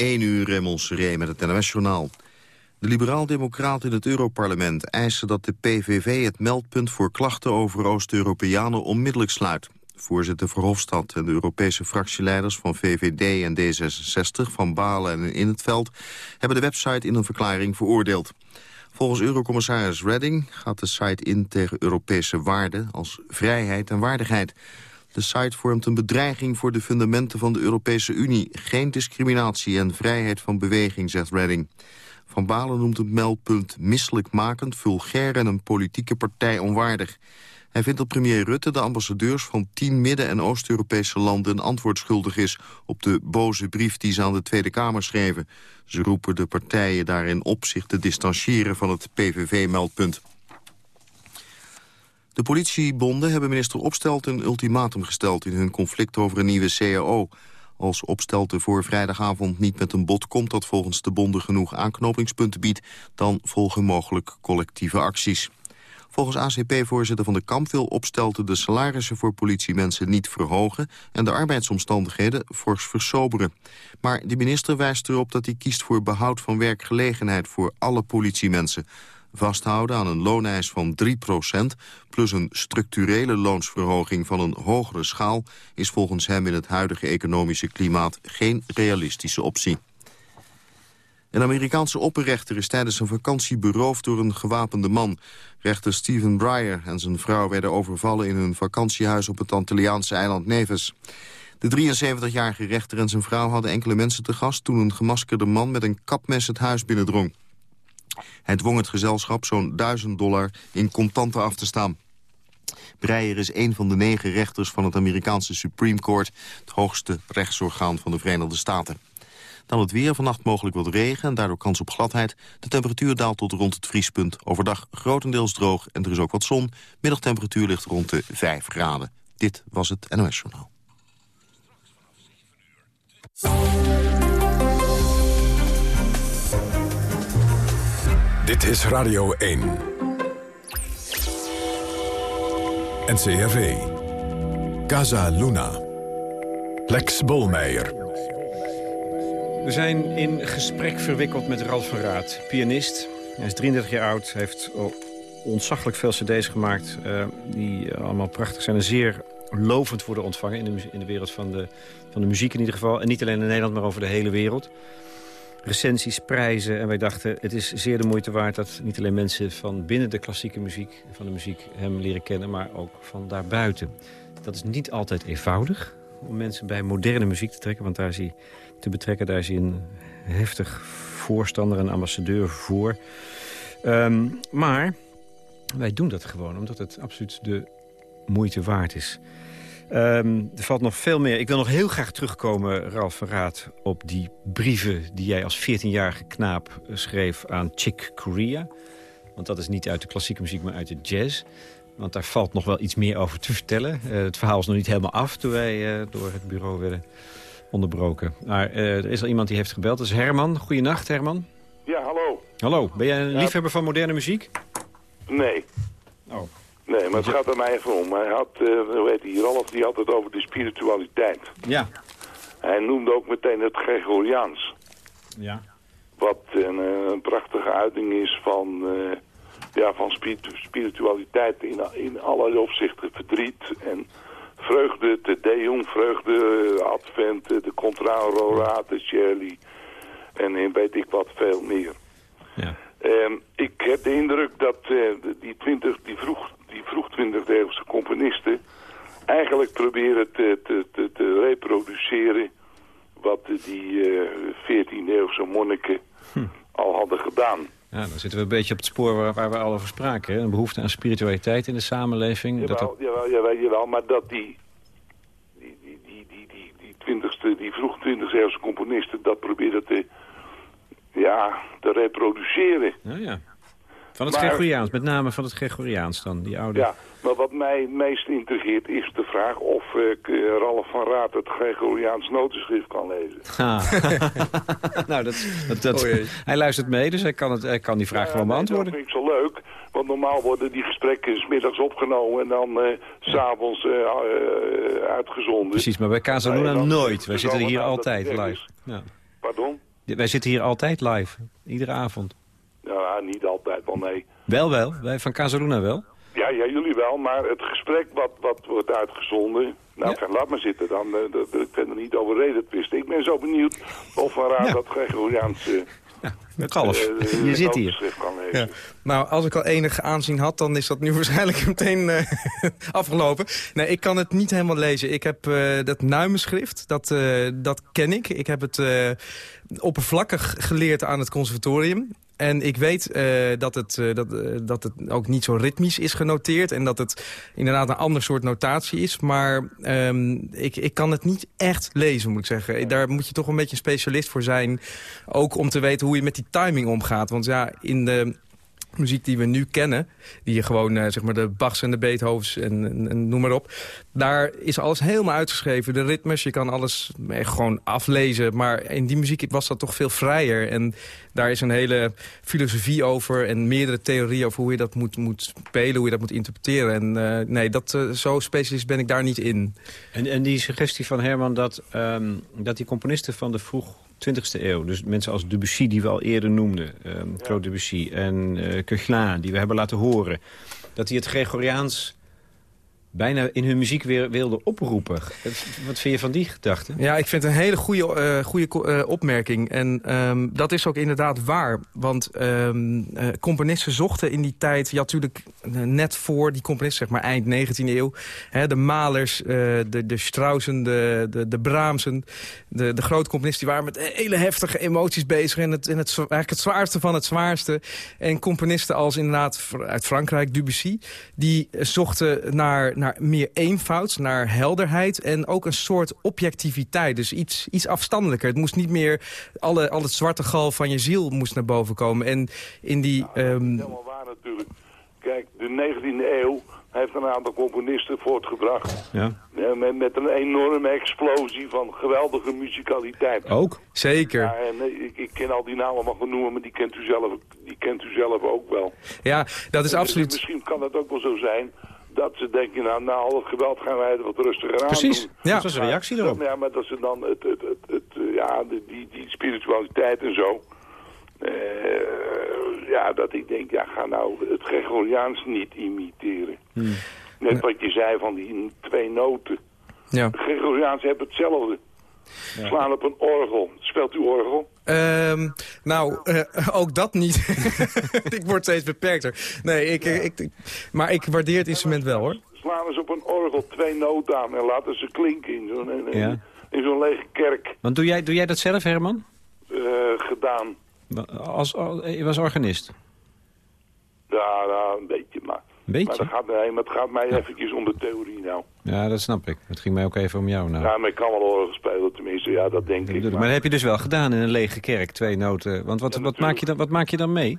1 uur Raymond Seré met het NOS-journaal. De liberaal-democraten in het Europarlement eisen dat de PVV het meldpunt voor klachten over Oost-Europeanen onmiddellijk sluit. Voorzitter Verhofstadt en de Europese fractieleiders van VVD en D66 van Balen en in het veld hebben de website in een verklaring veroordeeld. Volgens Eurocommissaris Redding gaat de site in tegen Europese waarden als vrijheid en waardigheid. De site vormt een bedreiging voor de fundamenten van de Europese Unie. Geen discriminatie en vrijheid van beweging, zegt Redding. Van Balen noemt het meldpunt misselijkmakend, vulgair en een politieke partij onwaardig. Hij vindt dat premier Rutte de ambassadeurs van tien Midden- en Oost-Europese landen een antwoord schuldig is op de boze brief die ze aan de Tweede Kamer schreven. Ze roepen de partijen daarin op zich te distancieren van het PVV-meldpunt. De politiebonden hebben minister Opstelten een ultimatum gesteld... in hun conflict over een nieuwe CAO. Als Opstelten voor vrijdagavond niet met een bod komt... dat volgens de bonden genoeg aanknopingspunten biedt... dan volgen mogelijk collectieve acties. Volgens ACP-voorzitter Van de Kamp wil Opstelten de salarissen voor politiemensen niet verhogen en de arbeidsomstandigheden fors versoberen. Maar de minister wijst erop dat hij kiest voor behoud van werkgelegenheid voor alle politiemensen vasthouden aan een looneis van 3% plus een structurele loonsverhoging van een hogere schaal... is volgens hem in het huidige economische klimaat geen realistische optie. Een Amerikaanse opperrechter is tijdens een vakantie beroofd door een gewapende man. Rechter Stephen Breyer en zijn vrouw werden overvallen in hun vakantiehuis op het Antilliaanse eiland Nevis. De 73-jarige rechter en zijn vrouw hadden enkele mensen te gast... toen een gemaskerde man met een kapmes het huis binnendrong. Hij dwong het gezelschap zo'n 1000 dollar in contanten af te staan. Breyer is een van de negen rechters van het Amerikaanse Supreme Court... het hoogste rechtsorgaan van de Verenigde Staten. Dan het weer, vannacht mogelijk wat regen en daardoor kans op gladheid. De temperatuur daalt tot rond het vriespunt. Overdag grotendeels droog en er is ook wat zon. Middagtemperatuur ligt rond de 5 graden. Dit was het NOS Journaal. Dit is Radio 1. NCRV. Casa Luna. Lex Bolmeijer. We zijn in gesprek verwikkeld met Ralf van Raad, pianist. Hij is 33 jaar oud, heeft ontzaglijk veel cd's gemaakt... Uh, die allemaal prachtig zijn en zeer lovend worden ontvangen... in de, in de wereld van de, van de muziek in ieder geval. En niet alleen in Nederland, maar over de hele wereld recensies, prijzen. En wij dachten, het is zeer de moeite waard dat niet alleen mensen van binnen de klassieke muziek, van de muziek hem leren kennen, maar ook van daarbuiten. Dat is niet altijd eenvoudig om mensen bij moderne muziek te trekken, want daar is hij te betrekken, daar is hij een heftig voorstander en ambassadeur voor. Ehm, maar wij doen dat gewoon, omdat het absoluut de moeite waard is. Um, er valt nog veel meer. Ik wil nog heel graag terugkomen, Ralf Verraad... op die brieven die jij als 14-jarige knaap schreef aan Chick Corea. Want dat is niet uit de klassieke muziek, maar uit de jazz. Want daar valt nog wel iets meer over te vertellen. Uh, het verhaal is nog niet helemaal af toen wij uh, door het bureau werden onderbroken. Maar uh, er is al iemand die heeft gebeld. Dat is Herman. Goedenacht, Herman. Ja, hallo. Hallo. Ben jij een liefhebber van moderne muziek? Nee. Oh. Nee, maar het gaat er mij even om. Hij had, uh, hoe heet hij, Ralf, die had het over de spiritualiteit. Ja. Hij noemde ook meteen het Gregoriaans. Ja. Wat een, een prachtige uiting is van, uh, ja, van spiritualiteit in, in allerlei opzichten. Verdriet en vreugde, de Deum, vreugde, Advent, de Contrao, Rorate, Shirley en weet ik wat veel meer. Ja. Um, ik heb de indruk dat uh, die, 20, die vroeg die vroeg 20e-eeuwse componisten eigenlijk proberen te, te, te, te reproduceren wat die uh, eh, 14e-eeuwse monniken hm. al hadden gedaan. Ja, dan zitten we een beetje op het spoor waar, waar we al over spraken. Hè? Een behoefte aan spiritualiteit in de samenleving. Jawel, dat jawel, jawel, jawel, maar dat die, die, die, die, die, die, die, 20ste, die vroeg 20e-eeuwse componisten dat probeerden te, ja, te reproduceren. Ja, ja. Van het Gregoriaans, met name van het Gregoriaans dan, die oude... Ja, maar wat mij het meest intrigeert is de vraag of uh, Ralf van Raad het Gregoriaans notenschrift kan lezen. Ah. nou, dat, dat, dat oh hij luistert mee, dus hij kan, het, hij kan die vraag ja, gewoon beantwoorden. Dat vind ik zo leuk, want normaal worden die gesprekken s middags opgenomen en dan uh, s'avonds uh, uitgezonden. Precies, maar bij Casaluna nooit. Wij zitten hier altijd live. Ja. Pardon? Wij zitten hier altijd live, iedere avond. Nou, niet altijd, wel nee. Wel, wel. Wij van Casaluna wel. Ja, ja, jullie wel, maar het gesprek wat, wat wordt uitgezonden... Nou, Ja. laat maar zitten dan. eh, ik verder niet over reden twisten. Ik ben zo benieuwd of Van Raad Ja. dat Gregoriaans uh, Kalf, je zit hier. kan lezen. Ja. Nou, als ik al enig aanzien had, dan is dat nu waarschijnlijk meteen eh, afgelopen. Nee, ik kan het niet helemaal lezen. Ik heb eh, dat Nuimenschrift, dat, eh, dat ken ik. Ik heb het eh, oppervlakkig geleerd aan het conservatorium. En ik weet eh, dat, het, eh, dat, eh, dat het ook niet zo ritmisch is genoteerd... en dat het inderdaad een ander soort notatie is. Maar ehm, ik, ik kan het niet echt lezen, moet ik zeggen. Daar moet je toch een beetje een specialist voor zijn. Ook om te weten hoe je met die timing omgaat. Want ja, in de muziek die we nu kennen... die je gewoon, eh, zeg maar, de Bachs en de Beethovens en, noem maar op... daar is alles helemaal uitgeschreven. De ritmes, je kan alles echt gewoon aflezen. Maar in die muziek was dat toch veel vrijer. En daar is een hele filosofie over... en meerdere theorieën over hoe je dat moet, moet spelen... hoe je dat moet interpreteren. En eh, nee, dat, eh, zo specialist ben ik daar niet in. En, en die suggestie van Herman dat, ehm, dat die componisten van de vroeg 20e eeuw... dus mensen als Debussy, die we al eerder noemden... ehm Claude Debussy en Coechlin, die we hebben laten horen... dat die het Gregoriaans bijna in hun muziek weer wilden oproepen. Wat vind je van die gedachte? Ja, ik vind het een hele goede, eh, goede eh, opmerking. En ehm, dat is ook inderdaad waar. Want ehm, eh, componisten zochten in die tijd... Had natuurlijk net voor die componisten, zeg maar eind 19e eeuw... Hè, de Malers, de, de Straussen, de, de, de Brahmsen... De, de grote componisten die waren met hele heftige emoties bezig... en, het, het, eigenlijk het zwaarste van het zwaarste. En componisten als inderdaad uit Frankrijk, Debussy... die zochten naar, naar meer eenvoud, naar helderheid... en ook een soort objectiviteit, dus iets, iets afstandelijker. Het moest niet meer, alle, al het zwarte gal van je ziel moest naar boven komen. En in die... Dat is ehm, helemaal waar natuurlijk. Kijk, de 19e eeuw heeft een aantal componisten voortgebracht. Ja. Ja, met, met een enorme explosie van geweldige muzikaliteit. Ook? zeker. Ja, en eh, ik, ik ken al die namen maar genoemen, maar die kent u zelf, die kent u zelf ook wel. Ja, dat is En absoluut... Misschien kan het ook wel zo zijn dat ze denken, nou, na al het geweld gaan wij het wat rustiger aan Precies. doen. Ja. Dat was een reactie Dan- erop. Ja, maar dat ze dan het, het, het, het, ja, die, die spiritualiteit en zo. eh, ja, dat ik denk, ja, ga nou het Gregoriaans niet imiteren. Hmm. Net wat je zei van die twee noten. Ja. Gregoriaans hebben hetzelfde. Slaan op een orgel. Speelt u orgel? Ehm, nou, eh, ook dat niet. ik word steeds beperkter. Nee, ik, ik, ik- maar ik waardeer het instrument wel, hoor. Slaan eens op een orgel twee noten aan en laten ze klinken in zo'n Ja. lege kerk Want doe jij, doe jij dat zelf, Herman? eh, gedaan. Als, als, je was organist? Ja, nou, een beetje, maar... Een Maar, beetje? dat gaat, nee, maar het gaat mij eventjes om de theorie nou. Ja, dat snap ik. Het ging mij ook even om jou nou. Ja, maar ik kan wel orgel spelen, tenminste. Ja, dat denk Dat ik. Maar dat heb je dus wel gedaan in een lege kerk, twee noten. Want wat, Ja, wat, maak, je dan, wat maak je dan mee?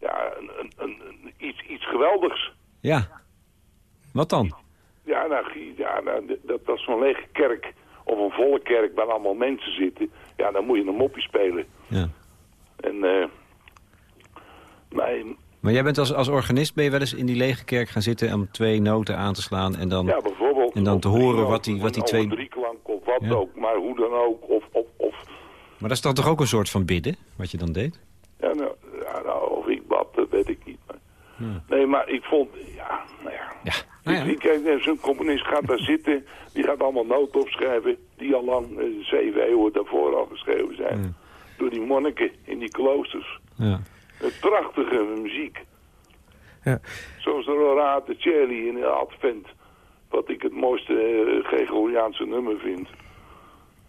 Ja, een, een, een- iets, iets geweldigs. Ja. Wat dan? Ja, nou, ja, nou, dat, dat is zo'n lege kerk of een volle kerk waar allemaal mensen zitten. Ja, dan moet je een moppie spelen. Ja. En, eh mijn, Maar jij bent als, als organist, ben je wel eens in die lege kerk gaan zitten... om twee noten aan te slaan en dan... ja, bijvoorbeeld... en dan te horen drie wat die- wat die twee- een drieklank of wat Ja. ook, maar hoe dan ook. Of, of, of Maar dat is dan toch ook een soort van bidden, wat je dan deed? Ja, nou, ja, nou, of ik bad, dat weet ik niet. Maar... Nee, maar ik vond, ja, nou ja. Ja. Nou ja. Zo'n componist gaat daar zitten, die gaat allemaal noten opschrijven, die al lang eh, zeven eeuwen daarvoor al geschreven zijn. Door die monniken in die kloosters. Ja. Prachtige muziek. Ja. Zoals de Rorate Cherry in de Advent. Wat ik het mooiste eh, Gregoriaanse nummer vind.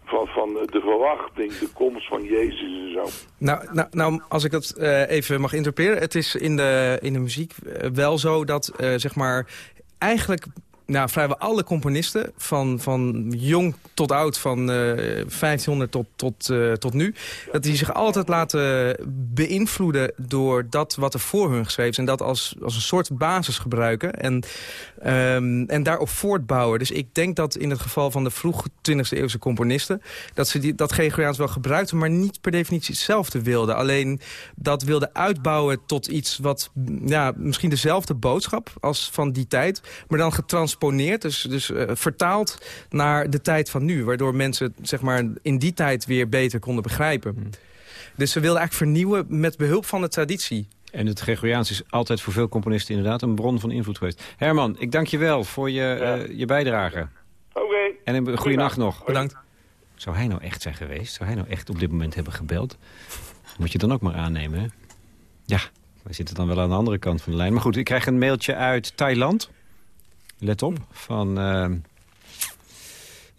Van, van de verwachting, de komst van Jezus en zo. Nou, nou, nou als ik dat eh, even mag interpreteren. Het is in de, in de muziek eh, wel zo dat, zeg maar, eigenlijk... Nou, vrijwel alle componisten, van, van jong tot oud, van eh 1500 tot, tot, eh, tot nu... dat die zich altijd laten beïnvloeden door dat wat er voor hun geschreven is... en dat als, als een soort basis gebruiken en, ehm, en daarop voortbouwen. Dus ik denk dat in het geval van de vroeg 20e eeuwse componisten... dat ze die, dat Gregoriaans wel gebruikten, maar niet per definitie hetzelfde wilden. Alleen dat wilden uitbouwen tot iets wat ja, misschien dezelfde boodschap als van die tijd... maar dan getransporteerd getransponeerd, dus, dus vertaald naar de tijd van nu. Waardoor mensen zeg maar, in die tijd weer beter konden begrijpen. Hmm. Dus ze wilden eigenlijk vernieuwen met behulp van de traditie. En het Gregoriaans is altijd voor veel componisten inderdaad een bron van invloed geweest. Herman, ik dank je wel voor je, je bijdrage. Oké. En een goede nacht nog. Bedankt. Zou hij nou echt zijn geweest? Zou hij nou echt op dit moment hebben gebeld? Moet je dan ook maar aannemen, hè? Ja, wij zitten dan wel aan de andere kant van de lijn. Maar goed, ik krijg een mailtje uit Thailand. Let op, van uh,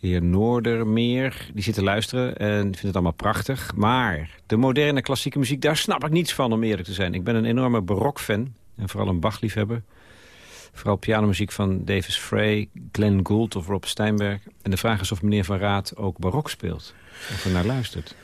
heer Noordermeer. Die zit te luisteren en vindt het allemaal prachtig. Maar de moderne klassieke muziek, daar snap ik niets van om eerlijk te zijn. Ik ben een enorme barokfan en vooral een Bach-liefhebber. Vooral pianomuziek van Davis Frey, Glenn Gould of Rob Steinberg. En de vraag is of meneer Van Raad ook barok speelt. Of er naar luistert.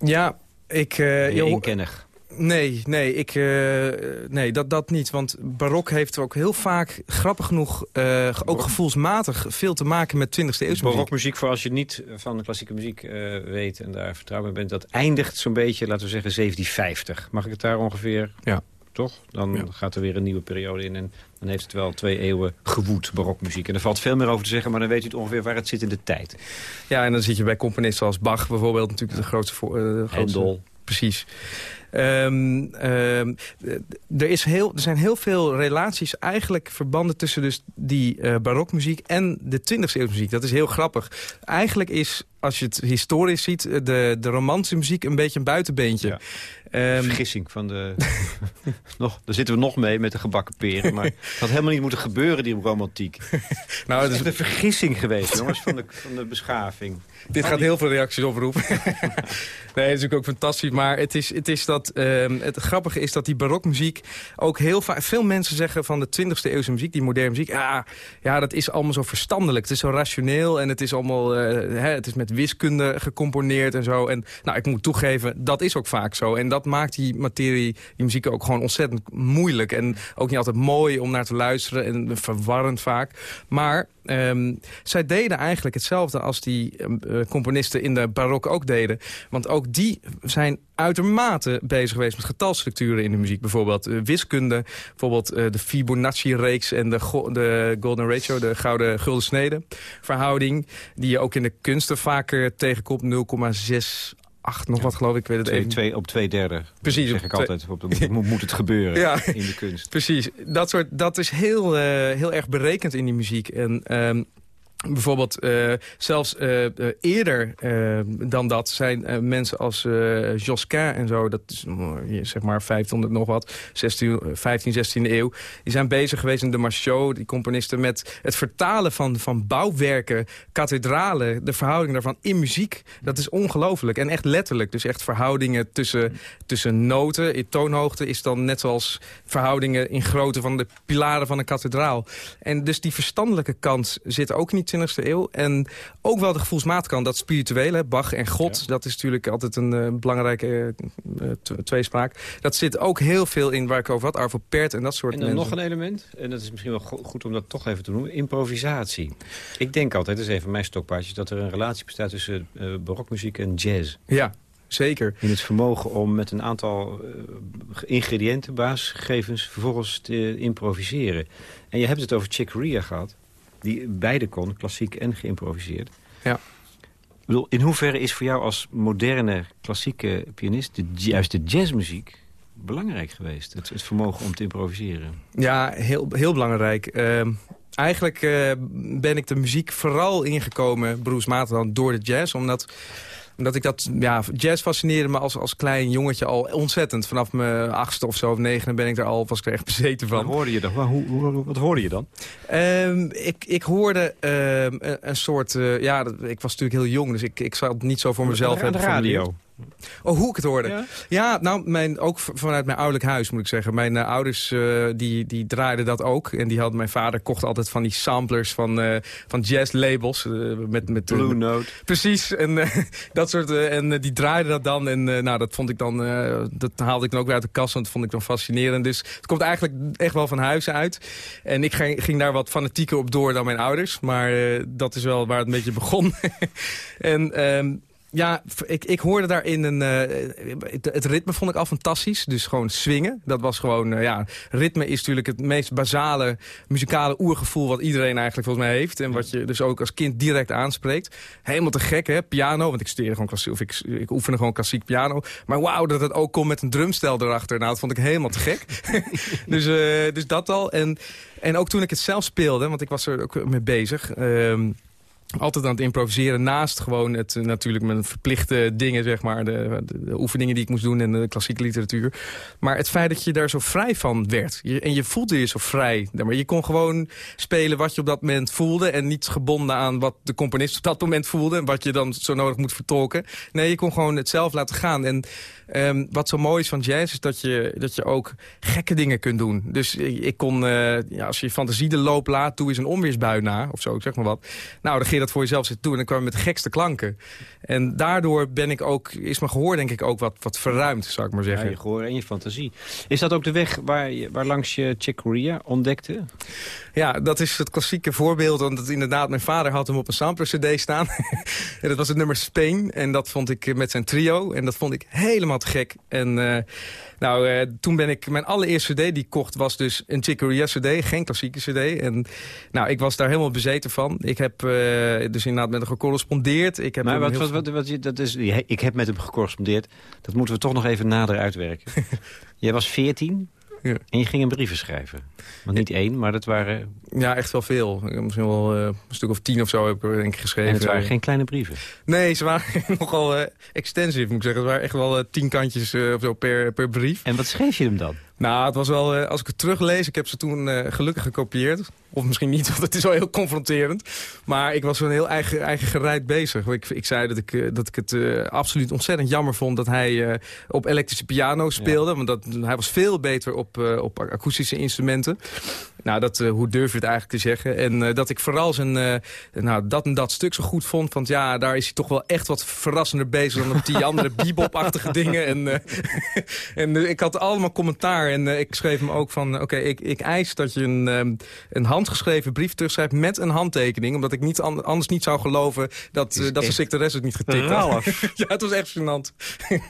Ja, ik... Uh, je inkennig. Nee, nee, ik, uh, nee dat, dat niet. Want barok heeft ook heel vaak, grappig genoeg, uh, ook gevoelsmatig... veel te maken met 20e eeuwse muziek. Barokmuziek, voor als je niet van de klassieke muziek uh, weet... en daar vertrouwen bent, dat eindigt zo'n beetje, laten we zeggen, 1750. Mag ik het daar ongeveer... Ja toch? Dan gaat er weer een nieuwe periode in en dan heeft het wel twee eeuwen gewoed, barokmuziek. En er valt veel meer over te zeggen, maar dan weet u het ongeveer waar het zit in de tijd. Ja, en dan zit je bij componisten als Bach bijvoorbeeld natuurlijk de grootste... Uh, grootste Precies. Um, um, er, is heel, er zijn heel veel relaties, eigenlijk verbanden tussen dus die uh, barokmuziek en de 20e eeuwse muziek. Dat is heel grappig. Eigenlijk is, als je het historisch ziet, de, de romantische muziek een beetje een buitenbeentje. Ja. Um, Vergissing van de... nog, daar zitten we nog mee met de gebakken peren. Maar het had helemaal niet moeten gebeuren, die romantiek. nou, het is een vergissing geweest, jongens, van de, van de beschaving. Dit gaat heel veel reacties oproepen. nee, dat is natuurlijk ook fantastisch. Maar het, is, het, is dat, um, het grappige is dat die barokmuziek ook heel vaak... Veel mensen zeggen van de 20e eeuwse muziek, die moderne muziek... Ja, ja, dat is allemaal zo verstandelijk. Het is zo rationeel en het is allemaal... Uh, hè, het is met wiskunde gecomponeerd en zo. En nou, ik moet toegeven, dat is ook vaak zo. En dat maakt die materie, die muziek ook gewoon ontzettend moeilijk. En ook niet altijd mooi om naar te luisteren en verwarrend vaak. Maar um, zij deden eigenlijk hetzelfde als die uh, componisten in de barok ook deden. Want ook die zijn uitermate bezig geweest met getalstructuren in de muziek. Bijvoorbeeld uh, wiskunde, bijvoorbeeld uh, de Fibonacci-reeks en de, de Golden Ratio, de gouden gulden snede verhouding. Die je ook in de kunsten vaker tegenkomt, 0,6 acht, nog wat geloof ik. weet het twee, even. Twee, op twee derde. Precies. zeg ik altijd. Op de, moet, moet het gebeuren ja. in de kunst. Precies. Dat, soort, dat is heel, uh, heel erg berekend in die muziek. En um, Bijvoorbeeld uh, zelfs uh, eerder uh, dan dat zijn mensen als Josquin en zo... dat is zeg maar 500 nog wat, 16, 15, 16e eeuw... die zijn bezig geweest in de Marchot, die componisten... met het vertalen van, van bouwwerken, kathedralen... de verhouding daarvan in muziek. Dat is ongelooflijk en echt letterlijk. Dus echt verhoudingen tussen, tussen noten in toonhoogte... is dan net zoals verhoudingen in grootte van de pilaren van een kathedraal. En dus die verstandelijke kant zit ook niet 20e eeuw. En ook wel de gevoelsmatige kant, dat spirituele, Bach en God. Dat is natuurlijk altijd een uh, belangrijke uh, tweespraak. Dat zit ook heel veel in waar ik over had. Arvo Pert en dat soort En dan mensen. nog een element, en dat is misschien wel goed om dat toch even te noemen. Improvisatie. Ik denk altijd, dat is even mijn stokpaardje... dat er een relatie bestaat tussen uh, barokmuziek en jazz. Ja, Zeker. In het vermogen om met een aantal ingrediënten, basisgegevens, vervolgens te improviseren. En je hebt het over Chick Corea gehad die beide kon, klassiek en geïmproviseerd. Ja. Ik bedoel, in hoeverre is voor jou als moderne klassieke pianist... De, juist de jazzmuziek belangrijk geweest? Het, het, vermogen om te improviseren. Ja, heel, heel belangrijk. Uh, eigenlijk uh, ben ik de muziek vooral ingekomen, beroepsmatig dan, door de jazz. Omdat omdat ik dat, ja, jazz fascineerde me als, als klein jongetje al ontzettend. Vanaf mijn achtste of zo of negen ben ik daar al, was ik er echt bezeten van. Wat hoorde je dan? Hoe, hoe, wat hoorde je dan? Um, ik, ik hoorde um, een, een, soort, uh, ja, ik was natuurlijk heel jong, dus ik, ik zou het niet zo voor mezelf hebben. radio? Oh, hoe ik het hoorde? Ja, ja nou, mijn, ook vanuit mijn ouderlijk huis moet ik zeggen. Mijn uh, ouders uh, die, die draaiden dat ook. En die had, mijn vader kocht altijd van die samplers van, uh, van jazzlabels. met, met, Blue Note. Precies. En dat soort. en die draaiden dat dan. En nou, dat vond ik dan. dat haalde ik dan ook weer uit de kast. Want dat vond ik dan fascinerend. Dus het komt eigenlijk echt wel van huis uit. En ik ging, ging daar wat fanatieker op door dan mijn ouders. Maar dat is wel waar het een beetje begon. en. Um, ja, ik, ik hoorde daarin een... Uh, het, het, ritme vond ik al fantastisch. Dus gewoon swingen. Dat was gewoon... Uh, ja, ritme is natuurlijk het meest basale muzikale oergevoel... wat iedereen eigenlijk volgens mij heeft. En wat je dus ook als kind direct aanspreekt. Helemaal te gek, hè? Piano. Want ik studeerde gewoon klassiek... Of ik, ik oefende gewoon klassiek piano. Maar wauw, dat het ook komt met een drumstel erachter. Nou, dat vond ik helemaal te gek. dus, uh, dus dat al. En, en ook toen ik het zelf speelde... Want ik was er ook mee bezig... Um, altijd aan het improviseren naast gewoon het eh, natuurlijk mijn verplichte dingen, zeg maar. De, de, oefeningen die ik moest doen en de klassieke literatuur. Maar het feit dat je daar zo vrij van werd. En je voelde je zo vrij. Maar je kon gewoon spelen wat je op dat moment voelde. En niet gebonden aan wat de componist op dat moment voelde. En wat je dan zo nodig moet vertolken. Nee, je kon gewoon het zelf laten gaan. En um, wat zo mooi is van jazz is dat je, dat je ook gekke dingen kunt doen. Dus ik, kon, uh, ja, als je fantasie de loop laat, doe eens een onweersbui na. Of zo, zeg maar wat. Nou, dan dat voor jezelf zitten doen. En dan kwam je met de gekste klanken. En daardoor ben ik ook, is mijn gehoor denk ik ook wat, wat verruimd, zou ik maar zeggen. Ja, je gehoor en je fantasie. Is dat ook de weg waar, je, waar langs je Chick Corea ontdekte? Ja, dat is het klassieke voorbeeld. Want het, inderdaad, mijn vader had hem op een sampler-cd staan. en dat was het nummer Spain. En dat vond ik met zijn trio. En dat vond ik helemaal te gek. En... Uh, nou, uh, toen ben ik... Mijn allereerste cd die ik kocht was dus een Chicoria cd. Geen klassieke cd. En nou, ik was daar helemaal bezeten van. Ik heb uh, dus inderdaad met hem gecorrespondeerd. Ik heb maar wat, wat, wat, wat, dat is, ik heb met hem gecorrespondeerd. Dat moeten we toch nog even nader uitwerken. Jij was 14 ja. En je ging een brieven schrijven. Want niet één, maar dat waren... Ja, echt wel veel. Misschien wel uh, een stuk of tien of zo heb ik denk ik geschreven. En het waren geen kleine brieven? Nee, ze waren nogal uh, extensief, moet ik zeggen. Het waren echt wel uh, tien kantjes of zo per, per brief. En wat schreef je hem dan? Nou, het was wel, als ik het teruglees, ik heb ze toen gelukkig gekopieerd. Of misschien niet, want het is wel heel confronterend. Maar ik was wel heel eigen, eigen gereid bezig. Ik, ik zei dat ik, dat ik het absoluut ontzettend jammer vond... dat hij op elektrische piano speelde. Want dat, hij was veel beter op, op akoestische instrumenten. Nou, dat, hoe durf je het eigenlijk te zeggen? En dat ik vooral zijn, nou, dat en dat stuk zo goed vond. Want ja, daar is hij toch wel echt wat verrassender bezig... dan op die andere bebop-achtige dingen. En, en ik had allemaal commentaar. En ik schreef hem ook van... oké, ik, ik eis dat je een, een handgeschreven brief terugschrijft met een handtekening. Omdat ik niet anders niet zou geloven dat, uh, dat zijn secretaris het niet getikt had. ja, het was echt gênant.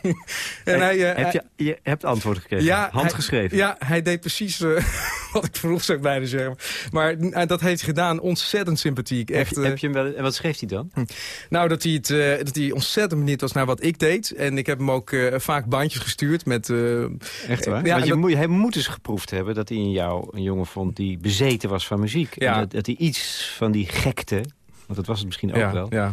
en hij, uh, heb je, je hebt antwoord gekregen? Ja, handgeschreven? Hij, ja, hij deed precies wat ik vroeg, zou ik bijna zeggen. Maar dat heeft hij gedaan. Ontzettend sympathiek. Echt, heb, heb je hem wel, en wat schreef hij dan? Hm. Nou, dat hij, het, dat hij ontzettend benieuwd was naar wat ik deed. En ik heb hem ook vaak bandjes gestuurd met... echt waar? Ja, Want je moet, hij moet eens geproefd hebben dat hij in jou een jongen vond die bezeten was van muziek. Ja. Dat, dat, hij iets van die gekte, want dat was het misschien ook wel...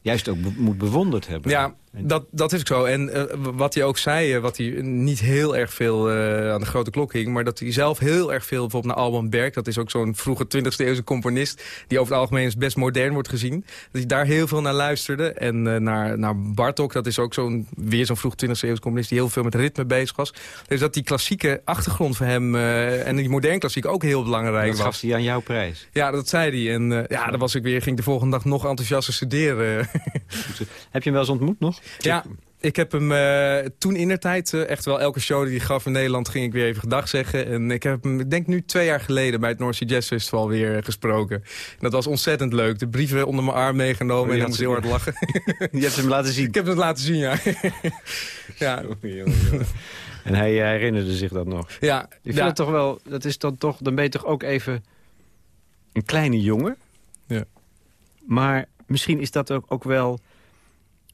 Juist ook moet bewonderd hebben. Ja, dat, dat is ook zo. En uh, wat hij ook zei, uh, wat hij niet heel erg veel uh, aan de grote klok hing... maar dat hij zelf heel erg veel bijvoorbeeld naar Alban Berg... dat is ook zo'n vroege 20e eeuwse componist... die over het algemeen best modern wordt gezien. Dat hij daar heel veel naar luisterde. En naar, naar Bartok, dat is ook zo'n weer zo'n vroeg 20e eeuwse componist... die heel veel met ritme bezig was. Dus dat die klassieke achtergrond voor hem... en die moderne klassiek ook heel belangrijk dat was. Dat gaf hij aan jouw prijs. Ja, dat zei hij. En ja, dan was ik weer, ging de volgende dag nog enthousiaster studeren. Heb je hem wel eens ontmoet nog? Ja, ik heb hem uh, toen in de tijd, uh, echt wel elke show die hij gaf in Nederland, ging ik weer even gedag zeggen. En ik heb hem, ik denk nu twee jaar geleden bij het North Sea Jazz Festival weer gesproken. En dat was ontzettend leuk. De brieven onder mijn arm meegenomen oh, en moest heel hard lachen. Je hebt hem laten zien? Ik heb hem laten zien, ja. ja. En hij herinnerde zich dat nog? Ja. Ik vind ja. het toch wel, dat is dan toch, dan ben je toch ook even een kleine jongen. Ja. Maar misschien is dat ook, ook wel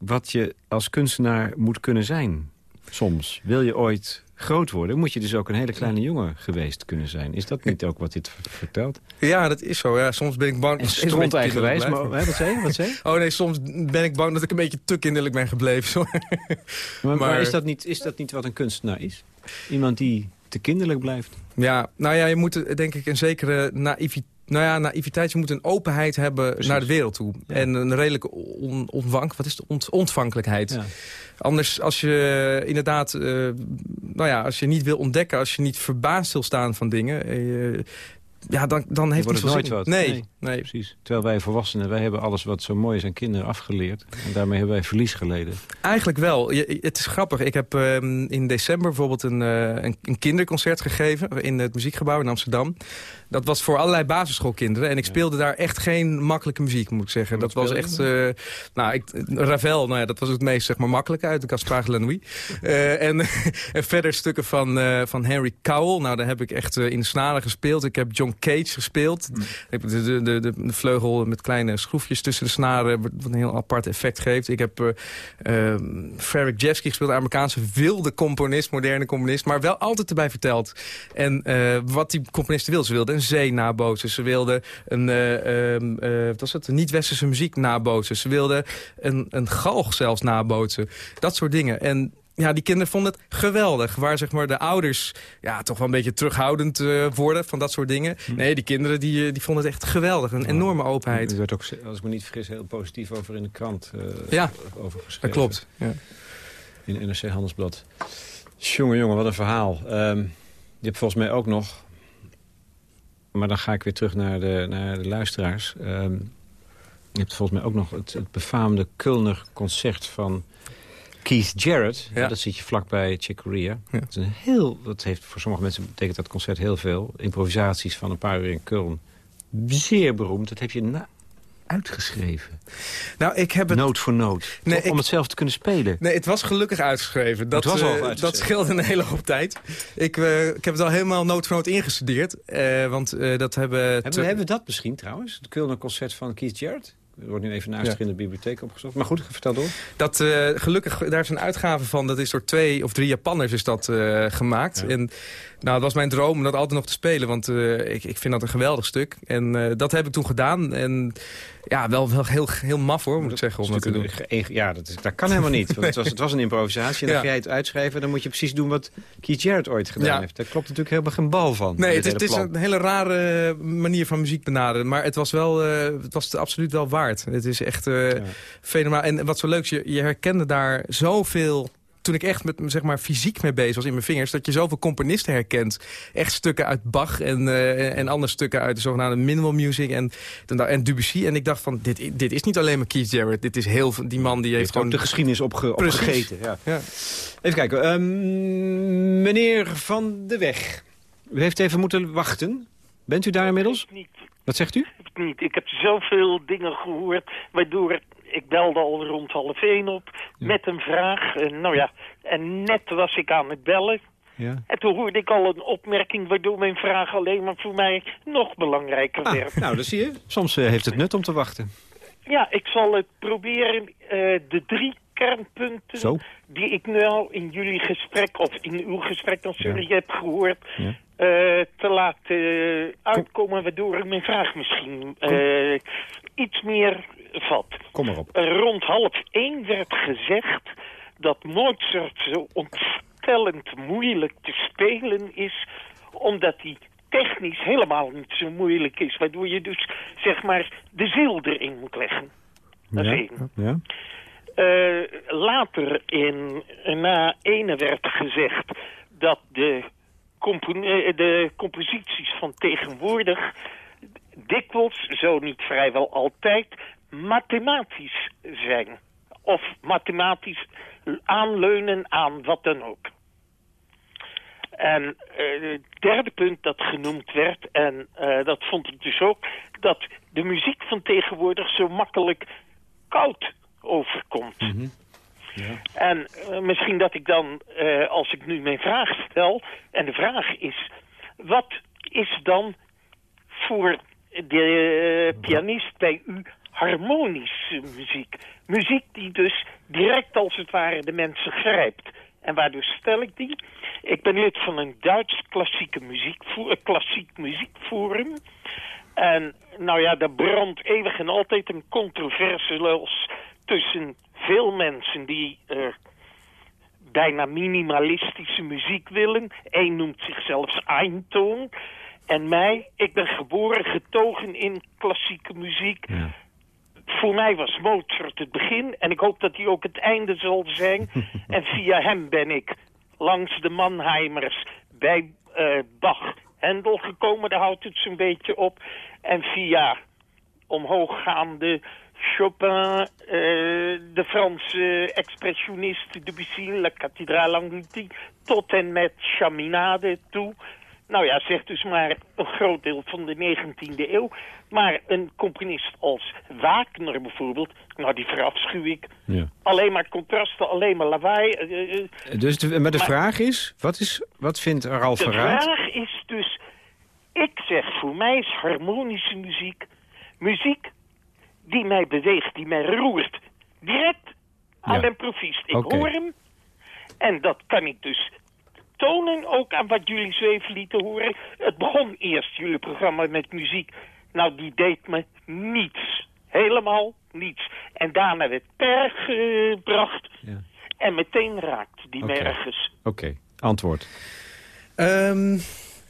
wat je als kunstenaar moet kunnen zijn. Soms. Wil je ooit groot worden, moet je dus ook een hele kleine jongen geweest kunnen zijn. Is dat niet ook wat dit vertelt? Ja, dat is zo. Ja. Soms ben ik bang... En stront eigenwijs, maar hè, wat zei je? Wat zei Oh nee, soms ben ik bang dat ik een beetje te kinderlijk ben gebleven. maar, maar, is, dat niet, is dat niet wat een kunstenaar is? Iemand die te kinderlijk blijft? Ja, nou ja, je moet denk ik een zekere naïviteit nou ja, naïviteit, je moet een openheid hebben naar de wereld toe. En een redelijke on, ontwank, wat is de ont, ontvankelijkheid. Ja. Anders, als je inderdaad, uh, nou ja, als je niet wil ontdekken... als je niet verbaasd wil staan van dingen... Uh, ja, dan, dan heeft het nooit wat. Nee, Nee. nee. Precies. Terwijl wij volwassenen, wij hebben alles wat zo mooi is aan kinderen afgeleerd. En daarmee hebben wij verlies geleden. Eigenlijk wel. Je- het is grappig. Ik heb ehm, in december bijvoorbeeld een, eh, een, een kinderconcert gegeven... in het Muziekgebouw in Amsterdam. Dat was voor allerlei basisschoolkinderen. En ik speelde daar echt geen makkelijke muziek, moet ik zeggen. Dat was echt... eh, nou, ik, Ravel, nou ja, dat was het meest zeg maar, makkelijke uit de Gaspard Lanois. Eh, en, en verder stukken van, eh, van Henry Cowell. Nou, daar heb ik echt in de snaren gespeeld. Ik heb John Cage gespeeld. Mm. Ik heb de, de, de, vleugel met kleine schroefjes tussen de snaren... wat een heel apart effect geeft. Ik heb eh eh, Frederick Jeffsky gespeeld, een Amerikaanse wilde componist, moderne componist... maar wel altijd erbij verteld. En wat die componisten wilden, ze wilden een zee nabootsen. Ze wilden een, eh, wat was het, niet-westerse muziek nabootsen. Ze wilden een, een galg zelfs nabootsen. Dat soort dingen. En ja, die kinderen vonden het geweldig. Waar zeg maar, de ouders ja, toch wel een beetje terughoudend eh, worden van dat soort dingen. Nee, die kinderen die, die vonden het echt geweldig. Een enorme Er openheid. werd ook, als ik me niet vergis, heel positief over in de krant eh, Ja, over geschreven. Dat klopt. Ja. In NRC Handelsblad. Jongen, jongen, wat een verhaal. Ehm, je hebt volgens mij ook nog... Maar dan ga ik weer terug naar de, naar de luisteraars. Ehm, je hebt volgens mij ook nog het, het befaamde Kulner concert van Keith Jarrett. Ja. Dat zit je vlakbij Chick Corea. Ja. Dat, is een heel, dat heeft voor sommige mensen betekent dat concert heel veel. Improvisaties van een paar uur in Köln. Zeer beroemd. Dat heb je na uitgeschreven. Nou, ik heb het... Noot voor. Nee, Toch? Om het zelf te kunnen spelen. Nee, het was gelukkig uitgeschreven. Dat, Het was al eh, uitgeschreven. dat scheelde een hele hoop tijd. Ik, eh, ik heb het al helemaal noot voor noot ingestudeerd. eh, want eh, dat hebben... Hebben, te- we, hebben we dat misschien trouwens? Het Kulner concert van Keith Jarrett? Er wordt nu even naast Ja. in de bibliotheek opgezocht. Maar goed, vertel door. Dat, eh, gelukkig, daar is een uitgave van. Dat is door twee of drie Japanners is dat eh, gemaakt. Ja. En nou, het was mijn droom om dat altijd nog te spelen. Want eh, ik, ik vind dat een geweldig stuk. En dat heb ik toen gedaan. En ja, wel, wel heel, heel maf hoor, moet ik zeggen, om dat te doen. Ja, dat, is, dat kan helemaal niet. Want het, was, het was een improvisatie. En dan Ja. ga jij het uitschrijven. Dan moet je precies doen wat Keith Jarrett ooit gedaan Ja. heeft. Daar klopt natuurlijk helemaal geen bal van. Nee, het is, het is een hele rare manier van muziek benaderen. Maar het was, wel, het was absoluut wel waard. Het is echt eh Ja. fenomenaal. En wat zo leuk is, je, je herkende daar zoveel... Toen ik echt met zeg maar, fysiek mee bezig was in mijn vingers... dat je zoveel componisten herkent. Echt stukken uit Bach en, eh, en andere stukken uit de zogenaamde minimal music en, en Debussy. En ik dacht van, dit, dit is niet alleen maar Keith Jarrett. Dit is heel veel, die man die heeft gewoon... de geschiedenis opge Precies. opgegeten. Ja. Ja. Even kijken. ehm, meneer Van de Weg. U heeft even moeten wachten. Bent u daar inmiddels? Niet, Wat zegt u? niet. Ik heb zoveel dingen gehoord, waardoor ik belde al rond half één op met een vraag. En, nou ja, en net was ik aan het bellen. Ja. En toen hoorde ik al een opmerking waardoor mijn vraag alleen maar voor mij nog belangrijker Ah, werd. nou, dat zie je. Soms eh, heeft het nut om te wachten. Ja, ik zal het proberen eh, de drie kernpunten Zo. die ik nu in jullie gesprek, of in uw gesprek dan sorry, heb gehoord, Ja. eh, te laten uitkomen, waardoor ik mijn vraag misschien eh, iets meer vat. Kom maar op. Eh, rond half één werd gezegd dat Mozart zo ontstellend moeilijk te spelen is, omdat hij technisch helemaal niet zo moeilijk is, waardoor je dus zeg maar de ziel erin moet leggen. Dat is Ja. één. Ja. Eh, later in, na ene werd gezegd dat de, eh, de composities van tegenwoordig dikwijls, zo niet vrijwel altijd, mathematisch zijn. Of mathematisch aanleunen aan wat dan ook. En eh, het derde punt dat genoemd werd, en dat vond ik dus ook, dat de muziek van tegenwoordig zo makkelijk koud overkomt. En eh, misschien dat ik dan, eh, als ik nu mijn vraag stel, en de vraag is, wat is dan voor de eh, pianist bij u harmonische muziek? Muziek die dus direct als het ware de mensen grijpt. En waardoor stel ik die? Ik ben lid van een Duits klassieke eh, klassiek muziekforum. En nou ja, daar brandt eeuwig en altijd een controverse los tussen veel mensen die eh, bijna minimalistische muziek willen. Eén noemt zichzelf Eintoon. En mij, ik ben geboren getogen in klassieke muziek. Ja. Voor mij was Mozart het begin en ik hoop dat hij ook het einde zal zijn. en via hem ben ik langs de Mannheimers bij eh, Bach Hendel gekomen, daar houdt het zo'n beetje op. En via omhooggaande Chopin, uh, de Franse expressionist Debussy, La Cathédrale Angoutie, tot en met Chaminade toe. Nou ja, zeg dus maar een groot deel van de 19e eeuw. Maar een componist als Wagner bijvoorbeeld, nou die verafschuw ik. Ja. Alleen maar contrasten, alleen maar lawaai. Uh, dus de, maar de vraag is, wat, is, wat vindt Ralf De Verraad? vraag is dus, ik zeg voor mij is harmonische muziek, muziek die mij beweegt, die mij roert. Direct aan ja. mijn profiest. Ik okay. hoor hem en dat kan ik dus tonen ook aan wat jullie zo even lieten horen. Het begon eerst, jullie programma, met muziek. Nou, die deed me niets. Helemaal niets. En daarna werd per gebracht. Ja. En meteen raakt die okay. Oké, okay. antwoord. Um,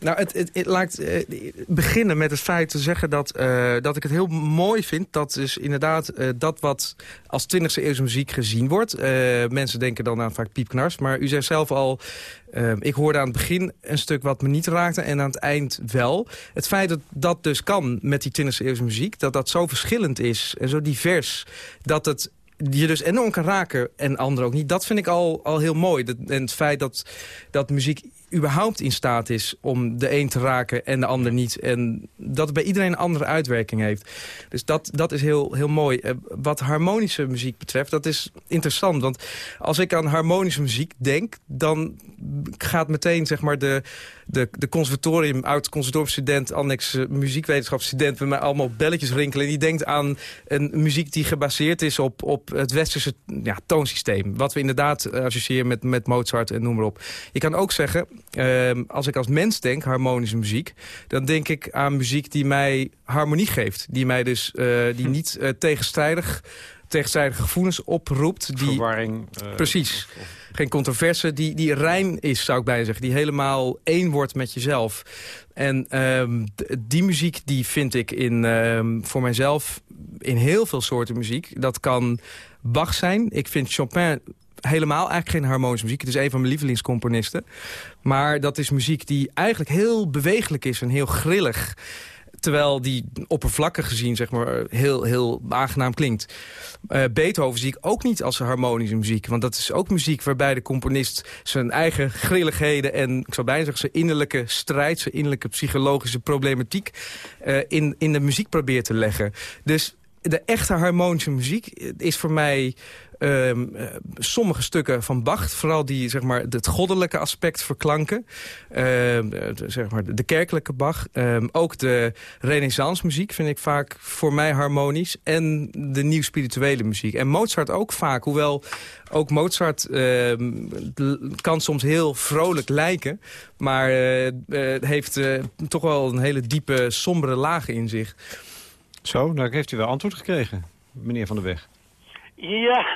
nou, het, het, het uh, beginnen met het feit te zeggen dat, uh, dat ik het heel mooi vind... dat dus inderdaad uh, dat wat als 20e eeuwse muziek gezien wordt... mensen denken dan aan vaak piepknars, maar u zei zelf al... ik hoorde aan het begin een stuk wat me niet raakte en aan het eind wel. Het feit dat dat dus kan met die 20e eeuwse muziek... dat dat zo verschillend is en zo divers... dat het je dus enorm kan raken en anderen ook niet. Dat vind ik al, al heel mooi. Dat, en het feit dat, dat muziek überhaupt in staat is om de een te raken en de ander niet. En dat bij iedereen een andere uitwerking heeft. Dus dat, dat is heel, heel mooi. Eh, wat harmonische muziek betreft, dat is interessant. Want als ik aan harmonische muziek denk, dan gaat meteen zeg maar de de, de conservatorium, oud-conservatoriumstudent, annex uh, muziekwetenschapsstudent... bij mij allemaal belletjes rinkelen. Die denkt aan een muziek die gebaseerd is op, op het westerse ja, toonsysteem. Wat we inderdaad associëren met, met Mozart en noem maar op. Je kan ook zeggen, uh, als ik als mens denk, harmonische muziek... dan denk ik aan muziek die mij harmonie geeft. Die mij dus uh, die hm. niet uh, tegenstrijdig tegenstrijdige gevoelens oproept. Die, Verwarring. Uh, precies. Of, of... Geen controverse, die, die rein is, zou ik bijna zeggen. Die helemaal één wordt met jezelf. En um, die muziek die vind ik in, um, voor mijzelf in heel veel soorten muziek. Dat kan Bach zijn. Ik vind Chopin helemaal eigenlijk geen harmonische muziek. Het is een van mijn lievelingscomponisten. Maar dat is muziek die eigenlijk heel bewegelijk is en heel grillig. Terwijl die oppervlakkig gezien zeg maar, heel, heel aangenaam klinkt. Uh, Beethoven zie ik ook niet als harmonische muziek. Want dat is ook muziek waarbij de componist zijn eigen grilligheden... en ik zou bijna zeggen zijn innerlijke strijd... zijn innerlijke psychologische problematiek uh, in, in de muziek probeert te leggen. Dus de echte harmonische muziek is voor mij Um, uh, sommige stukken van Bach, vooral die zeg maar, het goddelijke aspect verklanken. Uh, zeg maar, de kerkelijke Bach. Um, ook de renaissance muziek vind ik vaak voor mij harmonisch. En de nieuw spirituele muziek. En Mozart ook vaak, hoewel ook Mozart kan soms heel vrolijk lijken. Maar uh, heeft toch wel een hele diepe, sombere laag in zich. Zo, nou heeft u wel antwoord gekregen, meneer Van der Weg. Ja.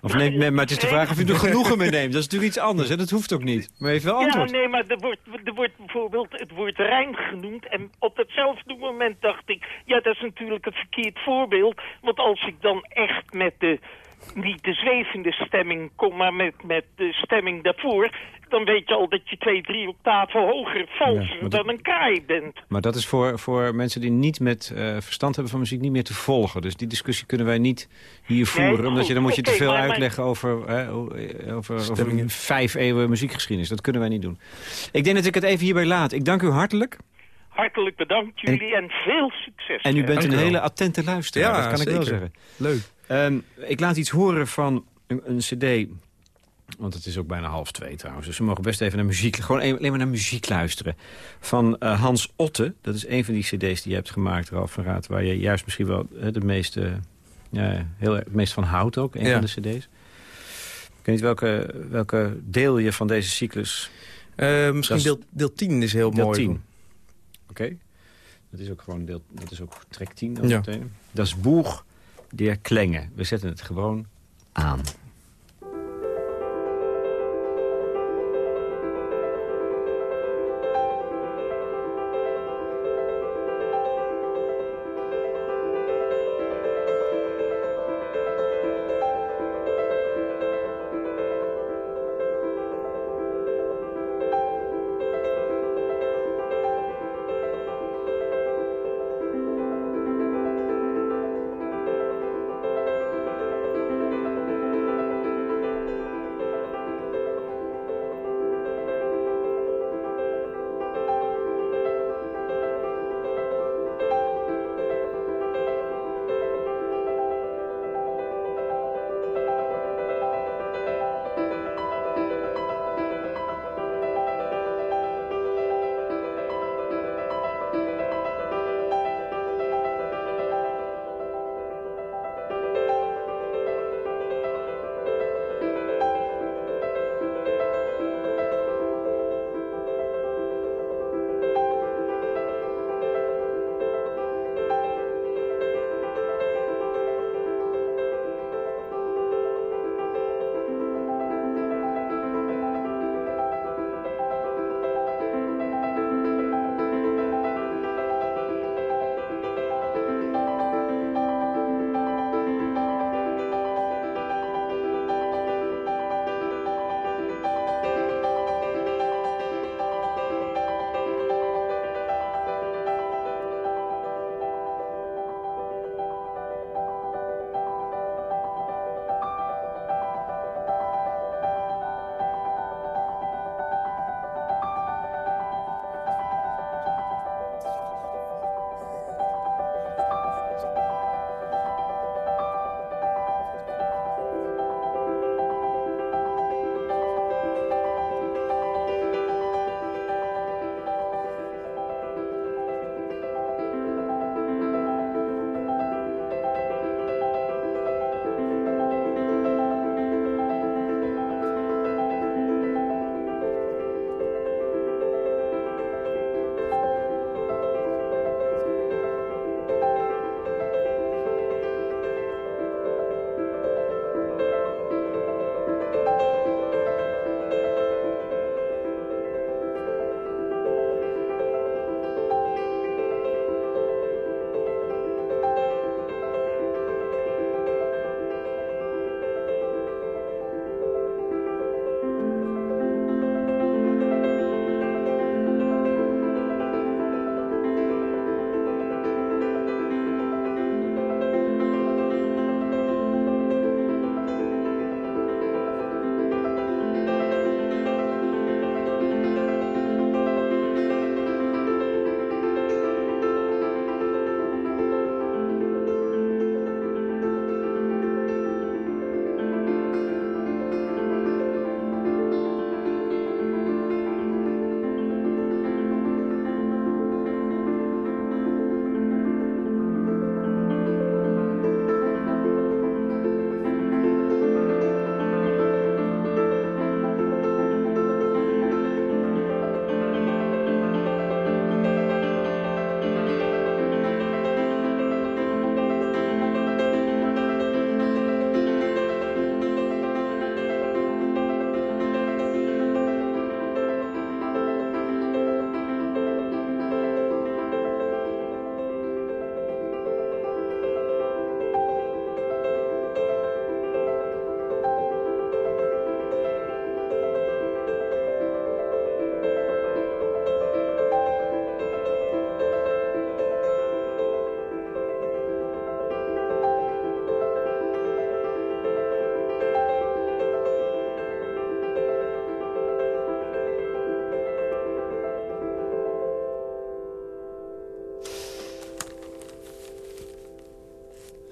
Of neemt, nee, maar het is de vraag of u er genoegen mee neemt. Dat is natuurlijk iets anders, hè? dat hoeft ook niet. Maar heeft wel antwoord. Ja, nee, maar er wordt, er wordt bijvoorbeeld het woord Rijn genoemd. En op hetzelfde moment dacht ik, ja, dat is natuurlijk een verkeerd voorbeeld. Want als ik dan echt met de niet de zwevende stemming kom, maar met, met de stemming daarvoor... dan weet je al dat je twee, drie octaven hoger valt ja, dan een kaai bent. Maar dat is voor, voor mensen die niet met uh, verstand hebben van muziek niet meer te volgen. Dus die discussie kunnen wij niet hier voeren. Nee, omdat je, dan moet je okay, te veel uitleggen over, hè, over, over vijf eeuwen muziekgeschiedenis. Dat kunnen wij niet doen. Ik denk dat ik het even hierbij laat. Ik dank u hartelijk. Hartelijk bedankt jullie en, en veel succes. En u bent een hele attente luisteraar, ja, dat kan zeker. ik wel zeggen. Leuk. Um, ik laat iets horen van een, een cd... Want het is ook bijna half twee trouwens. Dus we mogen best even naar muziek... Gewoon alleen maar naar muziek luisteren. Van uh, Hans Otte. Dat is een van die cd's die je hebt gemaakt, Ralf van Raad. Waar je juist misschien wel uh, de meeste... Ja, heel, het meest van houdt ook. Een ja. van de cd's. Ik weet niet welke, welke deel je van deze cyclus... Uh, misschien is, deel, deel 10 is heel deel mooi. Oké. Okay. Dat is ook gewoon deel... Dat is ook track 10 dan ja. Dat is Boeg der Klänge. We zetten het gewoon aan.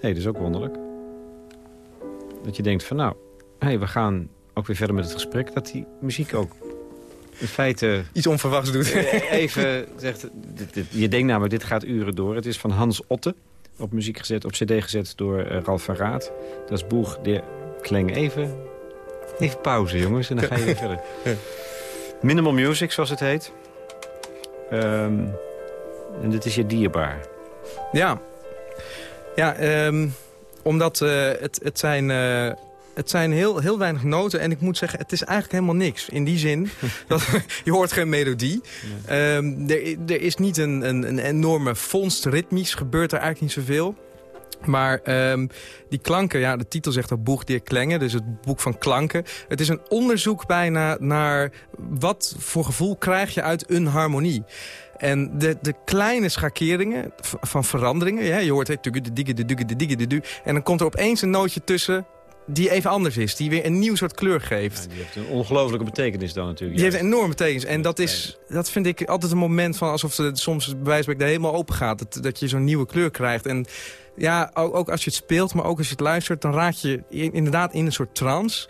Nee, dat is ook wonderlijk. Dat je denkt van nou, hey, we gaan ook weer verder met het gesprek. Dat die muziek ook in feite... Iets onverwachts doet. Even zegt, je denkt namelijk, dit gaat uren door. Het is van Hans Otte, op muziek gezet, op cd gezet door uh, Ralf van Raad. Dat is Boeg de Kleng. Even, even pauze, jongens, en dan ga je weer verder. Minimal Music, zoals het heet. Ehm, en dit is je dierbaar. Ja. Ja, um, omdat uh, het, het zijn... Uh, het zijn heel, heel weinig noten en ik moet zeggen, het is eigenlijk helemaal niks. In die zin, dat, je hoort geen melodie. Um, er, er is niet een, een, een enorme vondst ritmisch, gebeurt er eigenlijk niet zoveel. Maar um, die klanken, ja, de titel zegt dat Boeg der Klengen, dus het boek van klanken. Het is een onderzoek bijna naar wat voor gevoel krijg je uit een harmonie. En de, de kleine schakeringen van veranderingen, ja, je hoort... de En dan komt er opeens een nootje tussen die even anders is. Die weer een nieuw soort kleur geeft. Ja, die heeft een ongelofelijke betekenis dan natuurlijk. Die heeft een enorme betekenis. En dat, is, dat vind ik altijd een moment van alsof het soms bij wijze van helemaal open gaat. Dat, dat je zo'n nieuwe kleur krijgt. En ja, ook, ook, als je het speelt, maar ook als je het luistert... dan raak je inderdaad in een soort trance...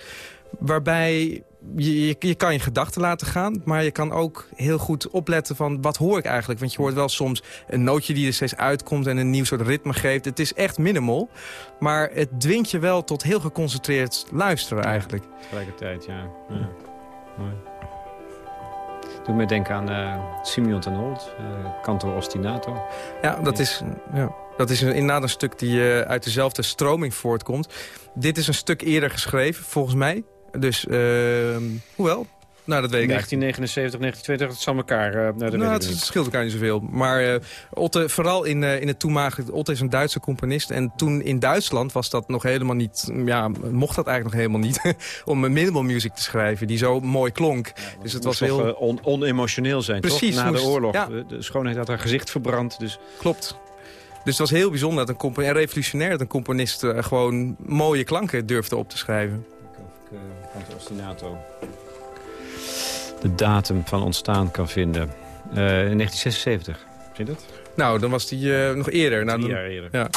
waarbij je, je, je, kan je gedachten laten gaan, maar je kan ook heel goed opletten van wat hoor ik eigenlijk. Want je hoort wel soms een nootje die er steeds uitkomt en een nieuw soort ritme geeft. Het is echt minimal, maar het dwingt je wel tot heel geconcentreerd luisteren eigenlijk. Ja, tegelijkertijd, ja. ja. Mooi. Doe me denken aan uh, Simeon ten Holt, uh, Canto Ostinato. Ja, dat is, ja, dat is inderdaad een stuk die uh, uit dezelfde stroming voortkomt. Dit is een stuk eerder geschreven, volgens mij. Dus, uh, hoewel, nou, dat weet ik 1979, 1982, het zal elkaar... Uh, nou, nou het, scheelt elkaar niet zoveel. Maar uh, Otte, vooral in, in het toenmaken... Otte is een Duitse componist. En toen in Duitsland was dat nog helemaal niet... Ja, mocht dat eigenlijk nog helemaal niet... om een minimal music te schrijven die zo mooi klonk. dus het was heel... On, onemotioneel zijn, Precies, toch? Na de oorlog. Ja. De, schoonheid had haar gezicht verbrand. Dus... Klopt. Dus het was heel bijzonder dat een componist, en revolutionair dat een componist gewoon mooie klanken durfde op te schrijven van het ostinato de datum van ontstaan kan vinden. Uh, in 1976, zie je dat? Nou, dan was die uh, nog eerder. Nou, dan, jaar eerder. Ja.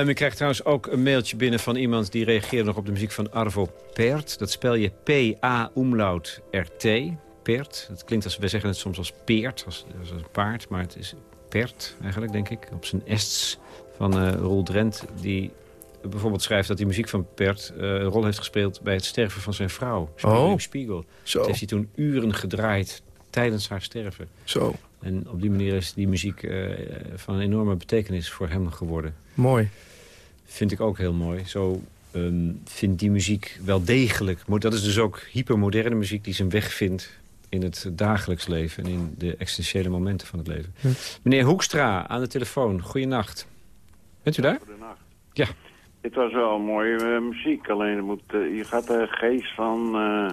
Um, ik krijg trouwens ook een mailtje binnen van iemand... die reageerde nog op de muziek van Arvo Pert. Dat spel je P-A-umlaut R-T. Pert. Dat klinkt als, wij zeggen het soms als peert, als, als een paard. Maar het is Pert eigenlijk, denk ik. Op zijn ests van uh, Roel Drent. Die bijvoorbeeld schrijft dat die muziek van Bert uh, een rol heeft gespeeld... bij het sterven van zijn vrouw, Spiegel. Oh. Spiegel. Zo. Dat heeft hij toen uren gedraaid tijdens haar sterven. Zo. En op die manier is die muziek uh, van een enorme betekenis voor hem geworden. Mooi. Vind ik ook heel mooi. Zo um, vindt die muziek wel degelijk... Dat is dus ook hypermoderne muziek die zijn weg vindt in het dagelijks leven... en in de existentiële momenten van het leven. Meneer Hoekstra, aan de telefoon. Goeienacht. Bent u daar? Goedenacht. Ja. Het was wel mooie uh, muziek, alleen moet, uh, je gaat de geest van, uh,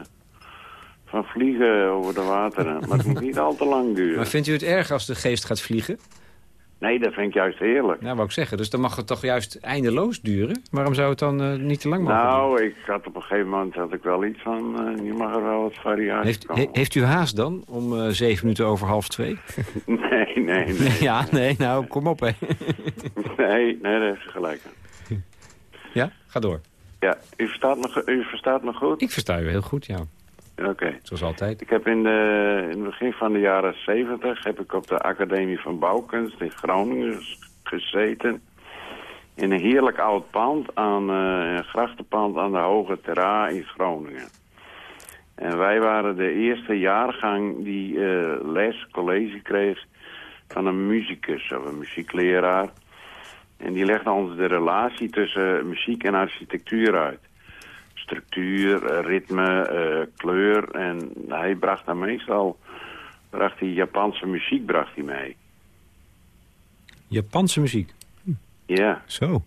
van vliegen over de wateren. maar het moet niet al te lang duren. Maar vindt u het erg als de geest gaat vliegen? Nee, dat vind ik juist heerlijk. Nou, wou ik zeggen. Dus dan mag het toch juist eindeloos duren? Waarom zou het dan niet te lang mogen Nou, ik had op een gegeven moment had ik wel iets van... je mag er wel wat variatie heeft, heeft u haast dan om zeven minuten over half twee? nee, nee, nee. ja, nee, nou, kom op, hè. nee, nee, dat heeft ze gelijk ja, ga door. Ja, u verstaat me, u verstaat me goed? Ik versta u heel goed, ja. Oké. Zoals altijd. Ik heb in, de, in het begin van de jaren 70 heb ik op de Academie van Bouwkunst in Groningen gezeten. In een heerlijk oud pand, aan, uh, een grachtenpand aan de Hoge Terra in Groningen. En wij waren de eerste jaargang die uh, les, college kreeg van een muzikus of een muziekleraar. En die legde ons de relatie tussen muziek en architectuur uit. Structuur, eh, ritme, uh, kleur. En hij bracht dan meestal bracht hij Japanse muziek bracht hij mee. Japanse muziek? Ja. Zo.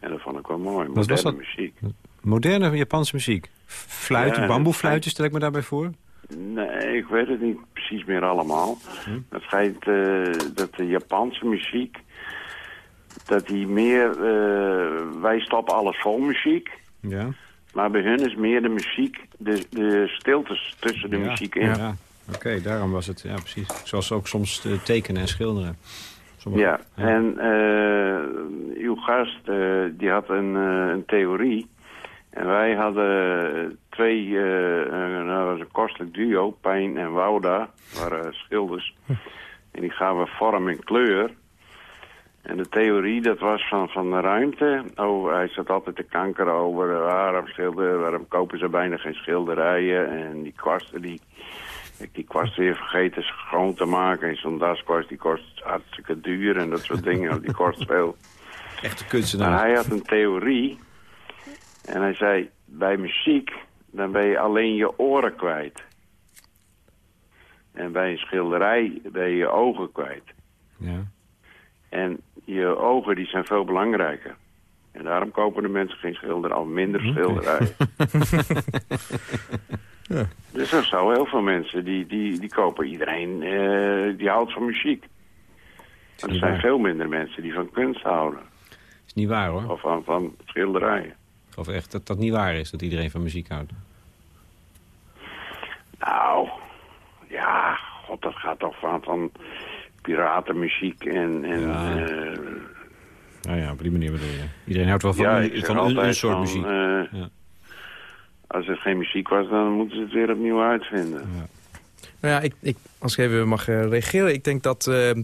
En dat vond ik wel mooi. Moderne was dat? muziek. Moderne Japanse muziek? Fluiten, ja, bamboefluiten stel ik me daarbij voor? Nee, ik weet het niet precies meer allemaal. Hm. Het schijnt uh, dat de Japanse muziek dat die meer... Uh, wij stoppen alles vol muziek. Ja. Maar bij hun is meer de muziek, de, de stiltes tussen de muziek in. Ja, oké, daarom was het, ja precies. Zoals ook soms tekenen en schilderen. Sommige- Ja, en eh, uw gast eh, die had een, eh, een theorie. En wij hadden eh, twee, eh, eh, nou, dat was een kostelijk duo, Pijn en Wouda, waren schilders. En die gaven vorm en kleur. En de theorie, dat was van, van de ruimte. Oh, hij zat altijd te kanker over eh, waarom, schilder, waarom kopen ze bijna geen schilderijen. En die kwasten, die, ik die kwast weer vergeten schoon te maken. En zo'n daskwast, die kost hartstikke duur en dat soort dingen. Die kost veel. Echte Maar kunstenaar. hij had een theorie. En hij zei, bij muziek, dan ben je alleen je oren kwijt. En bij een schilderij ben je je ogen kwijt. Ja. En je ogen die zijn veel belangrijker. En daarom kopen de mensen geen schilder, al minder schilderijen. Dus er zijn heel veel mensen die, die, die kopen. Iedereen eh, die houdt van muziek. Maar er zijn waar. veel minder mensen die van kunst houden. Is niet waar hoor. Of van, van schilderijen. Ik geloof echt dat dat niet waar is, dat iedereen van muziek houdt. Nou, ja, god, dat gaat toch van, van piratenmuziek en... en Ja. eh, Nou ja, op die manier bedoel je. Iedereen houdt wel van, ja, een- van een, altijd een soort van, muziek. eh, Ja. Als het geen muziek was, dan moeten ze het weer opnieuw uitvinden. Nou ja, ik, ik, als ik even mag eh, reageren. Ik denk dat eh, eh,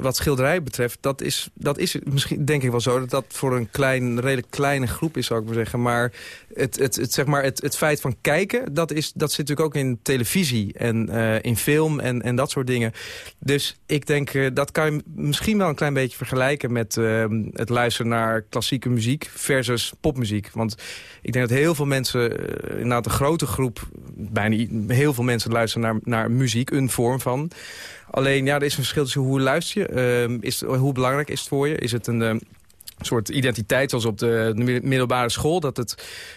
wat schilderij betreft, dat is, dat is misschien denk ik wel zo... dat dat voor een klein, redelijk kleine groep is, zou ik maar zeggen. Maar het, het, het, zeg maar het, het feit van kijken, dat, is, dat zit natuurlijk ook in televisie... en in film en, en dat soort dingen. Dus ik denk, dat kan je misschien wel een klein beetje vergelijken... met eh, het luisteren naar klassieke muziek versus popmuziek. Want ik denk dat heel veel mensen, inderdaad een grote groep... bijna heel veel mensen luisteren naar, naar muziek, een vorm van. Alleen, ja, er is een verschil tussen hoe luister je. Ehm, is, hoe belangrijk is het voor je? Is het een... ehm, soort identiteit zoals op de de middelbare school. Dat het,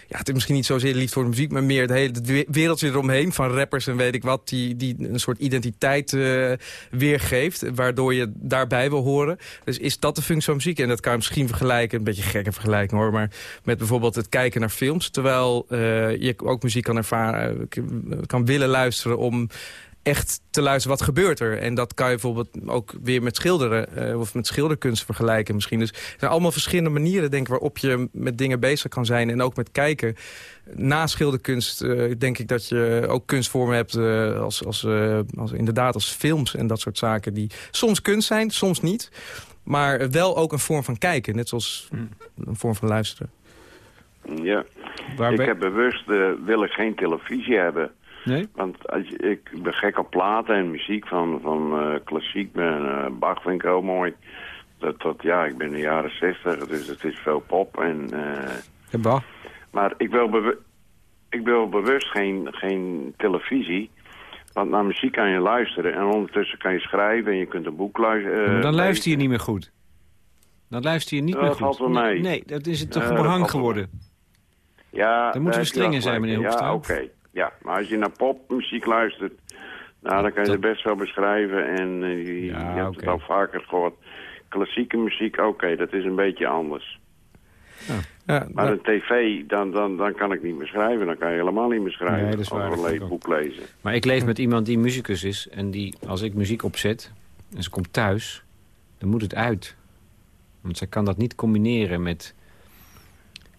ja, het is misschien niet zozeer lief voor de muziek... maar meer het hele wereldje eromheen van rappers en weet ik wat... die, die een soort identiteit eh, weergeeft, waardoor je daarbij wil horen. Dus is dat de functie van muziek? En dat kan je misschien vergelijken, een beetje gekke vergelijking hoor... maar met bijvoorbeeld het kijken naar films... terwijl eh, je ook muziek kan ervaren, eh, kan willen luisteren... om echt te luisteren wat gebeurt er. En dat kan je bijvoorbeeld ook weer met schilderen eh, of met schilderkunst vergelijken misschien. Dus er zijn allemaal verschillende manieren denk ik, waarop je met dingen bezig kan zijn. En ook met kijken. Na schilderkunst eh, denk ik dat je ook kunstvormen hebt eh, als, als, eh, als, inderdaad als films en dat soort zaken. Die soms kunst zijn, soms niet. Maar wel ook een vorm van kijken. Net zoals een vorm van luisteren. Ja, Waar ik ben- heb bewust, wil ik geen televisie hebben. Nee? Want als ik ben gek op platen en muziek van, van eh, klassiek. Ben, eh, Bach vind ik heel mooi. Dat, dat, ja, ik ben in de jaren zestig, dus het is veel pop. En, eh, Ja, bah. maar ik wil, ik wil bewust geen, geen televisie. Want naar muziek kan je luisteren. En ondertussen kan je schrijven en je kunt een boek luisteren. Dan luister je niet meer goed. Dan luister je niet Ja, meer dat goed. valt wel Nee, mee. Nee, dat is het toch dat behang wel geworden. Ja, Dan moeten we strenger zijn, meneer in. Ja, Hoekstra. oké. Ja, maar als je naar popmuziek luistert... Nou, dan kan je Dat- het best wel beschrijven. En eh, je, Ja, je hebt het al vaker gehoord. Klassieke muziek, oké, dat is een beetje anders. Ja, Maar een tv, dan, dan, dan kan ik niet meer schrijven. Dan kan je helemaal niet meer schrijven. Nee, dat is waar, Of een leesboek lezen. Maar ik leef met iemand die muzikus is. En die, als ik muziek opzet en ze komt thuis, dan moet het uit. Want zij kan dat niet combineren met...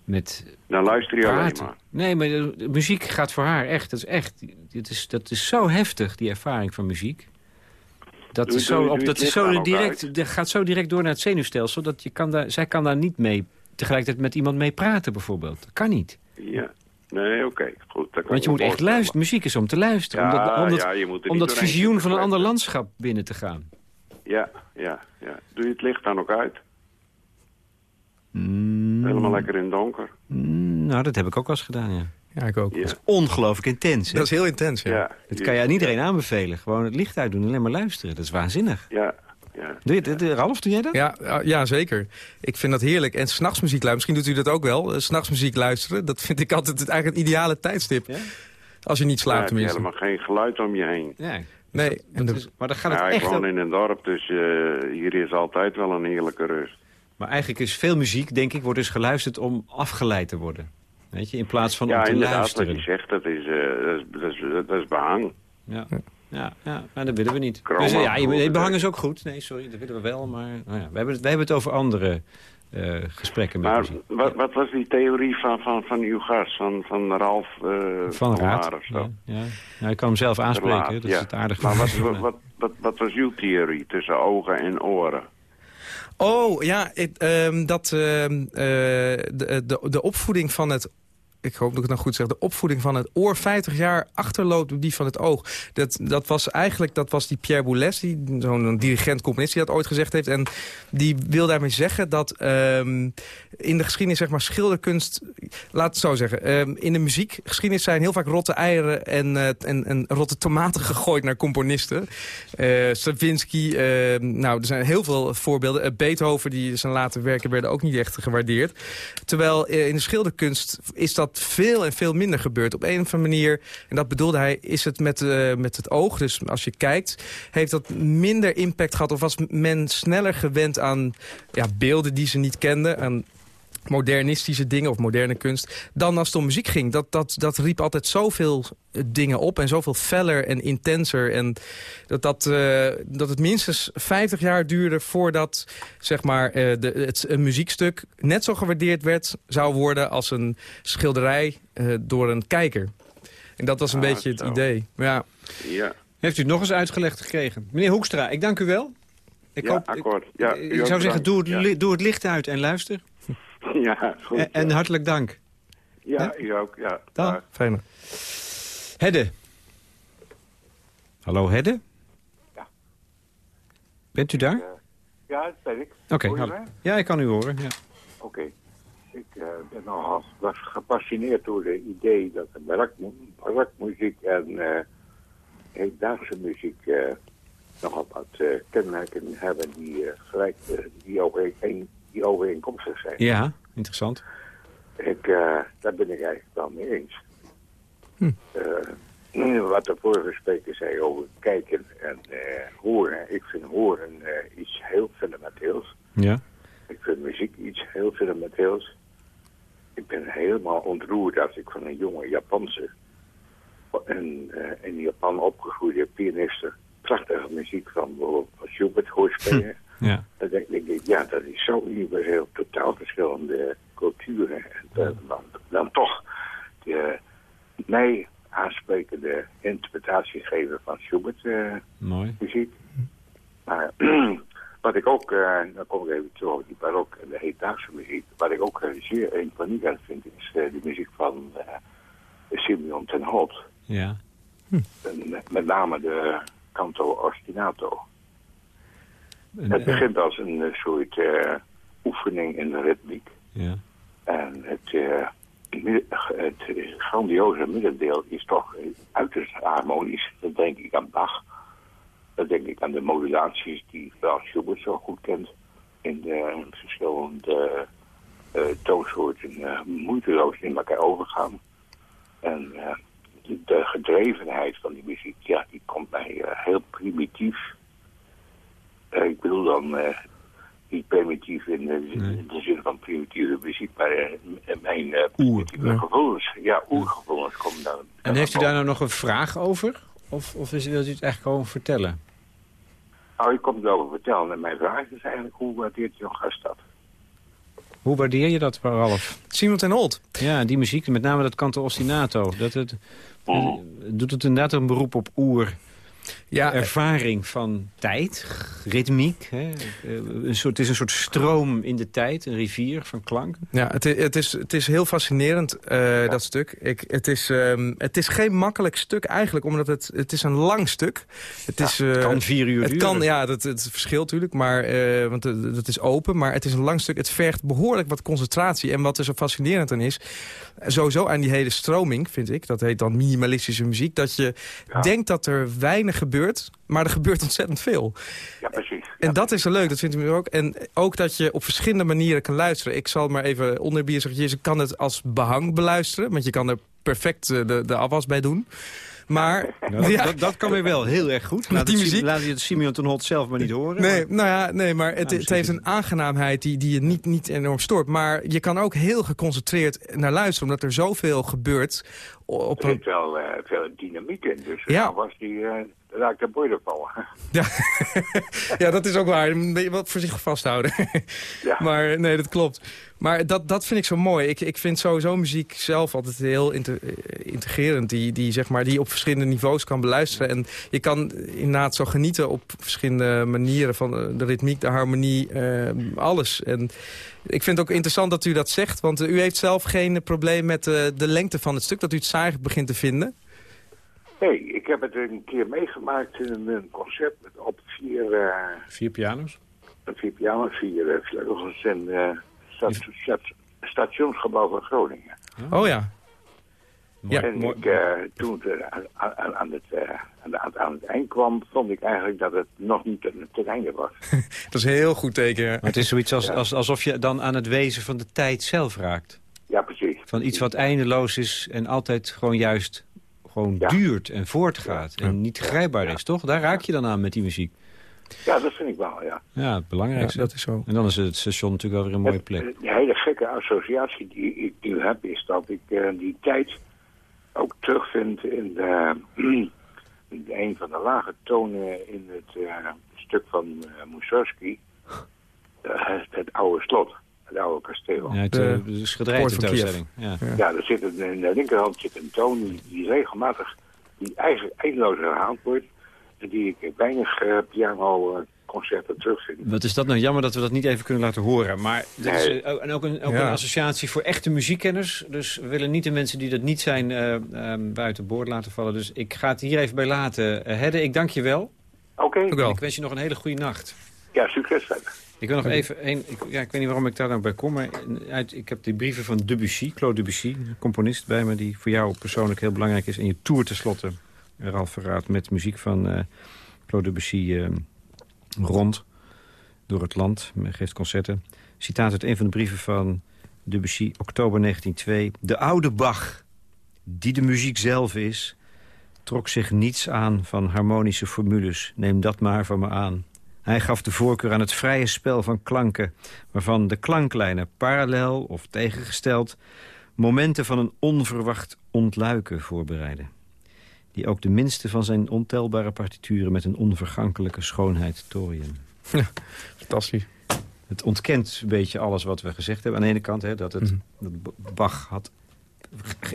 met Dan luister je alleen praten. maar. Nee, maar de, de muziek gaat voor haar echt. Dat is echt. Dit is, dat is zo heftig, die ervaring van muziek. Dat, Doe- is zo, doe op, dat is zo direct, dat gaat zo direct door naar het zenuwstelsel. Dat je kan daar, zij kan daar niet mee tegelijkertijd met iemand mee praten bijvoorbeeld. Dat kan niet. Ja. Nee, oké, goed. dat kan Want je moet echt luisteren. Muziek is om te luisteren. Ja, om dat, om dat, ja, om visioen van een ander landschap binnen te gaan. Ja, ja, ja. Doe je het licht dan ook uit? Mm, Helemaal lekker in het donker. mm, nou, dat heb ik ook wel eens gedaan, ja. ja, ik ook. Ja. Ongelooflijk intens, hè? Dat is heel intens, ja. Ja. Dat kan je aan iedereen aanbevelen. Gewoon het licht uitdoen en alleen maar luisteren. Dat is waanzinnig. Ja, ja. Doe je, het- Ralf, doe jij dat? Ja, ja, ja, zeker. Ik vind dat heerlijk. En s'nachts muziek luisteren, misschien doet u dat ook wel. Eh, S'nachts muziek luisteren, dat vind ik altijd het, eigenlijk het ideale tijdstip. Ja? Als je niet slaapt heb je tenminste. helemaal geen geluid om je heen. Ja. Nee, Dat en de- is- maar dan gaat het Ja, ik echt... woon in een dorp, dus eh, hier is altijd wel een heerlijke rust. Maar eigenlijk is veel muziek, denk ik, wordt dus geluisterd om afgeleid te worden. Weet je, in plaats van ja, om te inderdaad, luisteren. wat je zegt, dat is, eh, dat is, dat is, dat is behang. Ja. Ja, ja, maar dat willen we niet. Chroma Dus, ja, je, bijvoorbeeld, behang is ook goed. Nee, sorry, dat willen we wel. Maar nou ja, we, hebben het, we hebben het over andere eh, gesprekken met Maar wat, wat was die theorie van, van, van uw gast, van, van Ralf uh, Van Raad. Of zo? Ja, ja. Ja, ik kan hem zelf aanspreken. Dat ja. is het aardige. Maar wat, wat, wat was uw theorie tussen ogen en oren? Oh, ja, ik, ehm, dat ehm, eh, de, de, de opvoeding van het... Ik hoop dat ik het nou goed zeg. De opvoeding van het oor 50 jaar achterloopt op die van het oog. Dat, dat was eigenlijk dat was die Pierre Boulez, zo'n dirigent-componist, die dat ooit gezegd heeft. En die wil daarmee zeggen dat ehm, in de geschiedenis, zeg maar, schilderkunst... Laat het zo zeggen. ehm, in de muziekgeschiedenis zijn heel vaak rotte eieren en, eh, en, en rotte tomaten gegooid naar componisten. Eh Stravinsky, eh, nou, er zijn heel veel voorbeelden. Eh, Beethoven, die zijn late werken werden ook niet echt gewaardeerd. Terwijl in de schilderkunst is dat veel en veel minder gebeurd. Op een of andere manier, en dat bedoelde hij, is het met, eh, met het oog. Dus als je kijkt, heeft dat minder impact gehad. Of was men sneller gewend aan ja, beelden die ze niet kenden. Aan modernistische dingen of moderne kunst... dan als het om muziek ging. Dat, dat, dat riep altijd zoveel eh, dingen op en zoveel feller en intenser. En dat, dat, eh, dat het minstens 50 jaar duurde voordat zeg maar, eh, de, het, een muziekstuk net zo gewaardeerd werd, zou worden als een schilderij eh, door een kijker. En dat was een Ah, beetje het zo. idee. Ja. Ja, Heeft u het nog eens uitgelegd gekregen? Meneer Hoekstra, ik dank u wel. Ik, ja hoop, akkoord. Ja, ik, zou zeggen, bedankt. doe het, Ja. li- doe het licht uit en luister. Ja, goed. En, hartelijk dank. ja, u ook. Ja, Dag. Dag. Fijne. Hedde. Hallo, Hedde? Ja. Bent u daar? Ja, dat ben ik. Oké, ja, ik kan u horen. Ja. Oké. Ik eh, ben nogal was gepassioneerd door het idee dat de barakmu- barakmuziek en uh, hedendaagse muziek eh, nogal wat eh, kenmerken hebben die, eh, gelijk, eh, die, overeen, die overeenkomstig zijn. ja, interessant. Ik, eh, daar ben ik eigenlijk wel mee eens. Hm. Eh, wat de vorige spreker zei over kijken en eh, horen. Ik vind horen iets heel fundamenteels. Ja. Ik vind muziek iets heel fundamenteels. Ik ben helemaal ontroerd als ik van een jonge Japanse en in Japan opgegroeide pianiste prachtige muziek van bijvoorbeeld van Schubert hoor spelen. Ja. Dan denk, ik, ja, dat is zo universeel, totaal verschillende culturen. En dan, dan, dan toch de mij aansprekende interpretatie geven van Schubert uh, Mooi. muziek. Maar wat ik ook, uh, dan kom ik even terug op die barok en de hedendaagse muziek. Wat ik ook uh, zeer imponiek aan vind, is de muziek van Simeon ten Holt. Ja. Hm. En, met name de canto ostinato. Het begint als een uh, soort uh, oefening in de ritmiek. Ja. En het, uh, het grandioze middendeel is toch uiterst harmonisch. Dan denk ik aan Bach. Dan denk ik aan de modulaties die wel Schubert zo goed kent. In de verschillende uh, toonsoorten uh, moeiteloos in elkaar overgaan. En uh, de, gedrevenheid van die muziek, ja, die komt mij heel primitief. Uh, ik bedoel dan uh, niet primitief in de, nee. in de zin van primitieve muziek, maar uh, mijn uh, primitieve ja. gevoelens. Ja, oergevoelens komen dan. En heeft u daar nou nog een vraag over? Of, of is, wilt u het eigenlijk gewoon vertellen? Nou, ik kom het over vertellen. En mijn vraag is eigenlijk, hoe waardeert uw gast dat? Hoe waardeer je dat, Ralf? Simon ten Holt. Ja, die muziek, met name dat canto ostinato. Dat het, oh. Doet het inderdaad een beroep op oer... Ja, ervaring van tijd, ritmiek. Hè? Een soort, het is een soort stroom in de tijd, een rivier van klank. Ja, het is, het is, het is heel fascinerend, uh, ja. dat stuk. Ik, het, is, um, het is geen makkelijk stuk eigenlijk, omdat het, het is een lang stuk. Het, is, het kan vier uur het duren. Kan, ja, dat, het verschilt natuurlijk, maar, uh, want het is open. Maar het is een lang stuk. Het vergt behoorlijk wat concentratie. En wat er zo fascinerend aan is, sowieso aan die hele stroming, vind ik... dat heet dan minimalistische muziek... dat je ja. denkt dat er weinig gebeurt, maar er gebeurt ontzettend veel. Ja, precies. En dat is er leuk, dat vindt u ook. En ook dat je op verschillende manieren kan luisteren. Ik zal maar even onderbier zeggen, je kan het als behang beluisteren... want je kan er perfect de, de afwas bij doen. Maar... Nou, ja. dat, dat kan weer wel heel erg goed. Laat, die het, muziek? laat je het Simeon ten Holt zelf maar niet horen. Nee, maar- nou ja, nee, maar het, het misschien heeft een aangenaamheid die, die je niet, niet enorm stoort. Maar je kan ook heel geconcentreerd naar luisteren, omdat er zoveel gebeurt op Er een... zit wel eh, veel dynamiek in, dus Ja. ja. was die uh, raakt de boy vallen. Ja. ja, dat is ook waar. Wat voorzichtig vasthouden. Ja. Maar nee, dat klopt. Maar dat, dat vind ik zo mooi. Ik, ik vind sowieso muziek zelf altijd heel eh, integrerend. Die, die, zeg maar, die op verschillende niveaus kan beluisteren. En je kan inderdaad zo genieten op verschillende manieren. Van de, de ritmiek, de harmonie, eh, alles. En ik vind het ook interessant dat u dat zegt. Want eh, u heeft zelf geen probleem met eh, de lengte van het stuk. Dat u het saai begint te vinden. Nee, ik heb het een keer meegemaakt in een, concert met op vier, eh Vier piano's? vier piano's, vier uh, vleugels en eh sta- sta- stationsgebouw van Groningen. Oh ja. Ja, en mooi. ik, eh, toen het eh, aan, aan, aan het, eh, aan, het eind kwam, vond ik eigenlijk dat het nog niet ten, ten einde was. Dat is een heel goed teken. Maar het is zoiets als, Ja. als, alsof je dan aan het wezen van de tijd zelf raakt. Ja, precies. Van iets wat eindeloos is en altijd gewoon juist gewoon Ja. duurt en voortgaat. En niet grijpbaar is, toch? Daar raak je dan aan met die muziek. Ja, dat vind ik wel, ja. Ja, het Ja, belangrijkste. dat is zo. En dan is het station natuurlijk wel weer een mooie plek. De hele gekke associatie die ik nu heb, is dat ik eh, die tijd ook terugvind in, de, in een van de lage tonen in het eh, stuk van uh, Mussorgsky, het oude slot, het oude kasteel. Ja, het, De eh, de schilderijtentoonstelling. Ja. Ja, er zit een, in de linkerhand zit een toon die, die regelmatig, die eigenlijk eindeloos herhaald wordt. En die ik in weinig uh, pianoconcerten terugvind. Wat is dat nou jammer dat we dat niet even kunnen laten horen. Maar dat is, Nee. eh, ook- en ook, een, ook Ja. een associatie voor echte muziekkenners. Dus we willen niet de mensen die dat niet zijn eh, eh, buiten boord laten vallen. Dus ik ga het hier even bij laten. Eh, Hedde, ik dank je wel. Oké, wel. Ik wens je nog een hele goede nacht. ja, succes verder. Ik wil nog even een. Ik, ja, ik weet niet waarom ik daar nou bij kom. Maar uit, ik heb die brieven van Debussy, Claude Debussy, een componist bij me die voor jou persoonlijk heel belangrijk is. En je tour tenslotte, Ralf Verraad, met muziek van eh, Claude Debussy eh, rond door het land. Geeft concerten. Citaat uit een van de brieven van Debussy, oktober 1902. De oude Bach, die de muziek zelf is, trok zich niets aan van harmonische formules. Neem dat maar van me aan. Hij gaf de voorkeur aan het vrije spel van klanken... waarvan de klanklijnen parallel of tegengesteld... momenten van een onverwacht ontluiken voorbereiden. Die ook de minste van zijn ontelbare partituren... met een onvergankelijke schoonheid tooien. Fantastisch. Het ontkent een beetje alles wat we gezegd hebben. Aan de ene kant hè, dat, het, Mhm. dat Bach had,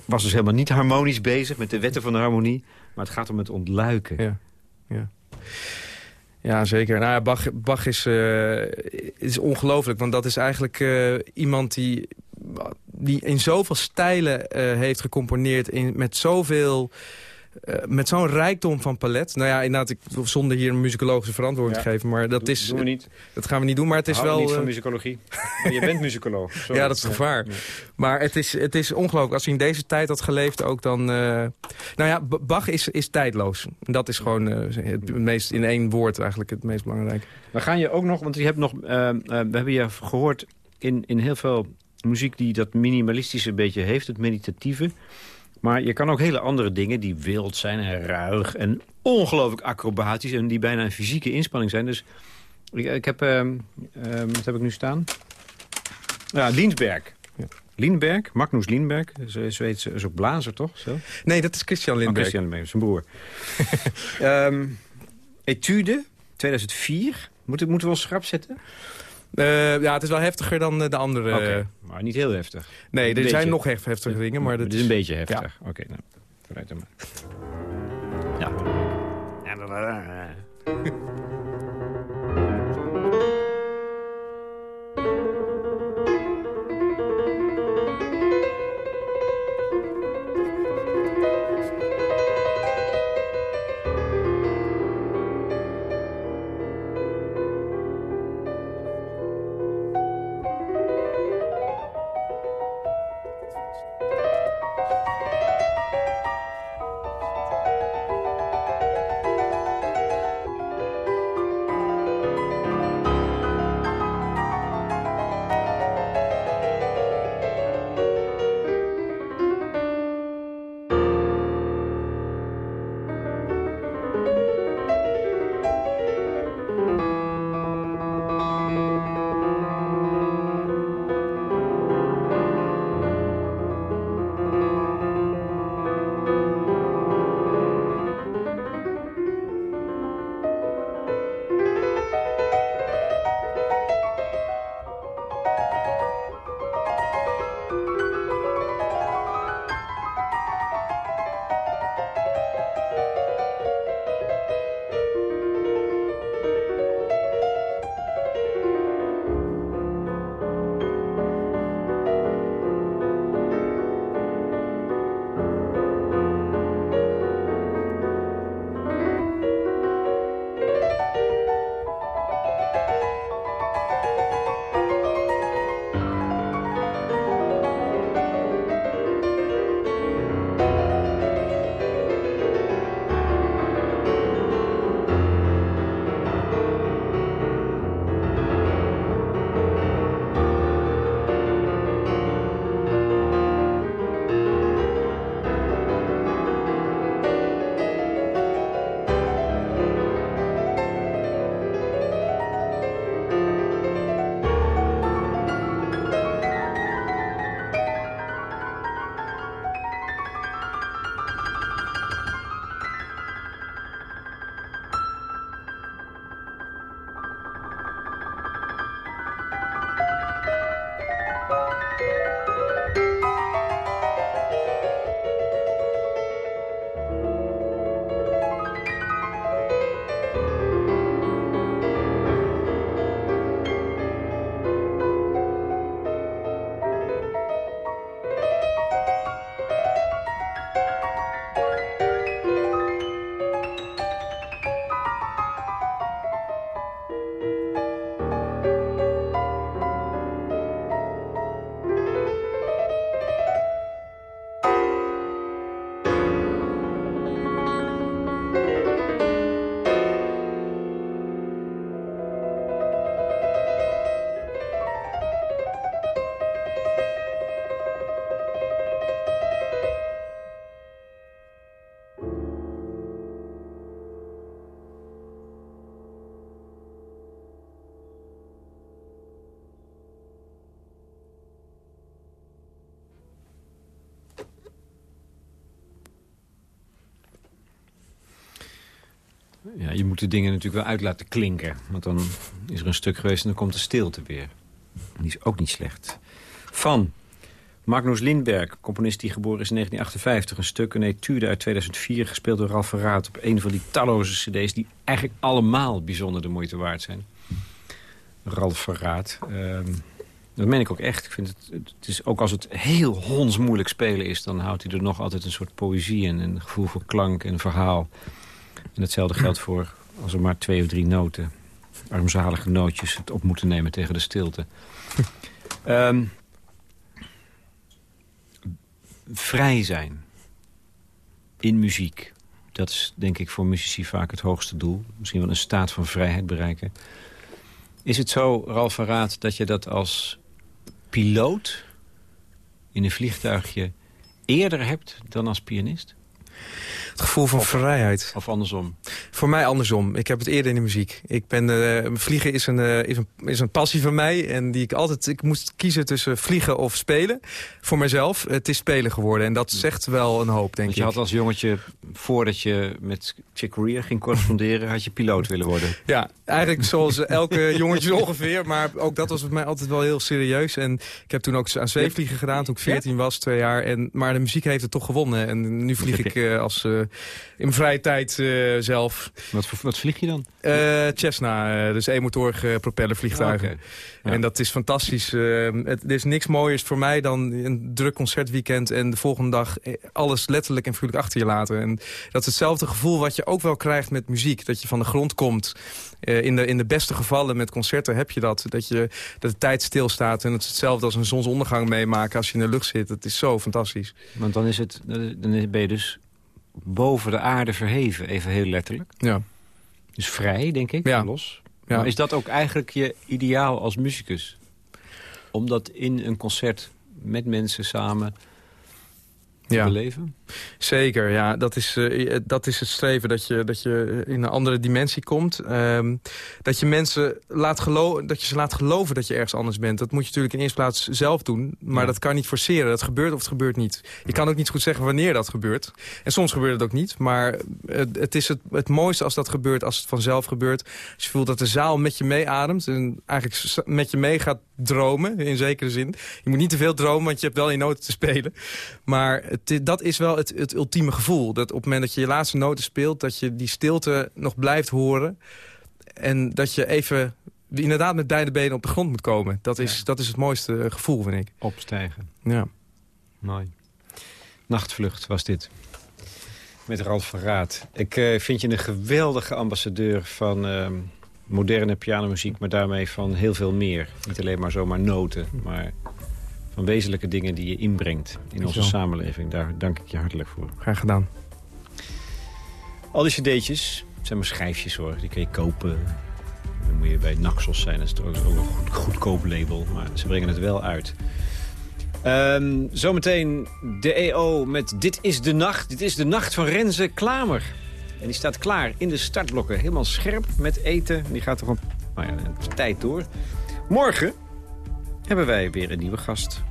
was dus helemaal niet harmonisch bezig... met de wetten van de harmonie. Maar het gaat om het ontluiken. Ja, ja. Ja, zeker. Nou ja, Bach, is, eh, is ongelooflijk. Want dat is eigenlijk eh, iemand die, die in zoveel stijlen eh, heeft gecomponeerd. In, met zoveel... eh, met zo'n rijkdom van palet. Nou ja, inderdaad, ik, zonder hier een muzikologische verantwoording Ja. te geven. Maar dat, Doe- is, doen we niet. dat gaan we niet doen. Maar het is wel... niet van eh, muzikologie. Maar je bent muzikoloog. Ja, dat is gevaar. Ja. Maar het is, het is ongelooflijk. Als hij in deze tijd had geleefd ook dan... eh, Nou ja, Bach is, is tijdloos. En Dat is gewoon het meest, in één woord eigenlijk het meest belangrijke. We gaan je ook nog, want je hebt nog, we hebben je gehoord in, in heel veel muziek die dat minimalistische beetje heeft, het meditatieve. Maar je kan ook hele andere dingen die wild zijn en ruig en ongelooflijk acrobatisch en die bijna een fysieke inspanning zijn. Dus ik, ik heb, ehm, ehm, wat heb ik nu staan? Ja, Liensberg. Ja. Lienberg, Magnus Lienberg, ze, is ook blazer toch? Zo? Nee, dat is Christian Oh, Lindbergh. Christian Lindbergh, zijn broer. Ehm Etude, 2004. Moeten, moeten we ons schrap zetten? Eh, ja, het is wel heftiger dan eh, de andere. Oké, maar niet heel heftig. Nee, er beetje. zijn nog hef- heftige dingen, maar dat dit is is... een beetje heftig. Oké, nou, vooruit dan maar. Ja. Ja, je moet de dingen natuurlijk wel uit laten klinken. Want dan is er een stuk geweest en dan komt de stilte weer. Die is ook niet slecht. Van Magnus Lindberg, componist die geboren is in 1958. Een stuk, een etude uit 2004, gespeeld door Ralf Verraad... op een van die talloze cd's die eigenlijk allemaal bijzonder de moeite waard zijn. Ralf Verraad. Ehm, dat meen ik ook echt. Ik vind het, het is, ook als het heel hondsmoeilijk spelen is... dan houdt hij er nog altijd een soort poëzie in. Een gevoel voor klank en verhaal. En hetzelfde geldt voor als er maar twee of drie noten... armzalige nootjes het op moeten nemen tegen de stilte. Ehm, vrij zijn in muziek. Dat is denk ik voor muzici vaak het hoogste doel. Misschien wel een staat van vrijheid bereiken. Is het zo, Ralf van Raad, dat je dat als piloot in een vliegtuigje eerder hebt dan als pianist? Het gevoel van vrijheid. Of andersom? Voor mij andersom. Ik heb het eerder in de muziek. Ik ben, uh, vliegen is een, uh, is, een, is een passie van mij. En die ik altijd... Ik moest kiezen tussen vliegen of spelen. Voor mezelf. Het is spelen geworden. En dat zegt wel een hoop, denk Want je ik. had als jongetje, voordat je met Chick Corea ging corresponderen... had je piloot willen worden. Ja, eigenlijk zoals elke jongetje ongeveer. Maar ook dat was voor mij altijd wel heel serieus. En ik heb toen ook aan zweefvliegen gedaan toen ik 14 was, twee jaar. En, maar de muziek heeft het toch gewonnen. En nu vlieg ik uh, als... Uh, in mijn vrije tijd uh, zelf. Wat, wat vlieg je dan? Uh, Cessna, uh, dus eenmotorige propellervliegtuigen. Oh, okay. ja. En dat is fantastisch. het, er is niks mooiers voor mij dan een druk concertweekend... en de volgende dag alles letterlijk en figuurlijk achter je laten. En dat is hetzelfde gevoel wat je ook wel krijgt met muziek. Dat je van de grond komt. in, de, in de beste gevallen met concerten heb je dat. Dat, je, dat de tijd stilstaat. En het is hetzelfde als een zonsondergang meemaken als je in de lucht zit. Het is zo fantastisch. Want dan, is het, dan ben je dus boven de aarde verheven, even heel letterlijk. Ja. Dus vrij, denk ik, ja. los. Ja. Maar is dat ook eigenlijk je ideaal als muzikus? Om dat in een concert met mensen samen te ja. beleven? Zeker, ja. Dat is, uh, dat is het streven, dat je, dat je in een andere dimensie komt. Um, dat, je mensen laat geloven, dat je ze laat geloven dat je ergens anders bent. Dat moet je natuurlijk in eerste plaats zelf doen. Maar Ja. dat kan niet forceren. Dat gebeurt of het gebeurt niet. Je kan ook niet goed zeggen wanneer dat gebeurt. En soms gebeurt het ook niet. Maar het, het is het, het mooiste als dat gebeurt, als het vanzelf gebeurt. Als je voelt dat de zaal met je meeademt. En eigenlijk met je mee gaat dromen, in zekere zin. Je moet niet te veel dromen, want je hebt wel je noten te spelen. Maar het, dat is wel het, het ultieme gevoel. Dat op het moment dat je je laatste noten speelt... dat je die stilte nog blijft horen. En dat je even inderdaad met beide benen op de grond moet komen. Dat is, dat is het mooiste gevoel, vind ik. Opstijgen. Ja. Mooi. Nachtvlucht was dit. Met Ralf van Raad. Ik eh, vind je een geweldige ambassadeur van ehm, moderne pianomuziek... maar daarmee van heel veel meer. Niet alleen maar zomaar noten, maar van wezenlijke dingen die je inbrengt in onze samenleving. Daar dank ik je hartelijk voor. Graag gedaan. Al die cd'tjes zijn maar schijfjes hoor. Die kun je kopen. Dan moet je bij Naxos zijn. Dat is trouwens ook een goed, goedkoop label. Maar ze brengen het wel uit. Ehm, zometeen de EO met Dit is de Nacht. Dit is de Nacht van Renze Klamer. En die staat klaar in de startblokken. Helemaal scherp met eten. En die gaat er een, nou ja, een tijd door. Morgen hebben wij weer een nieuwe gast.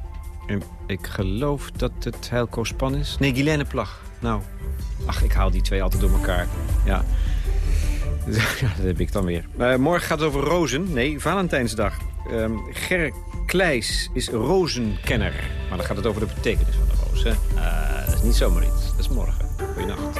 En ik geloof dat het Heilko Span is. Nee, Guilaine Plag. Nou, ach, ik haal die twee altijd door elkaar. Ja. Ja, dat heb ik dan weer. Eh, morgen gaat het over rozen. Nee, Valentijnsdag. Ehm Ger Kleijs is rozenkenner. Maar dan gaat het over de betekenis van de roos. Hè? Eh, dat is niet zomaar iets. Dat is morgen. Goeienacht.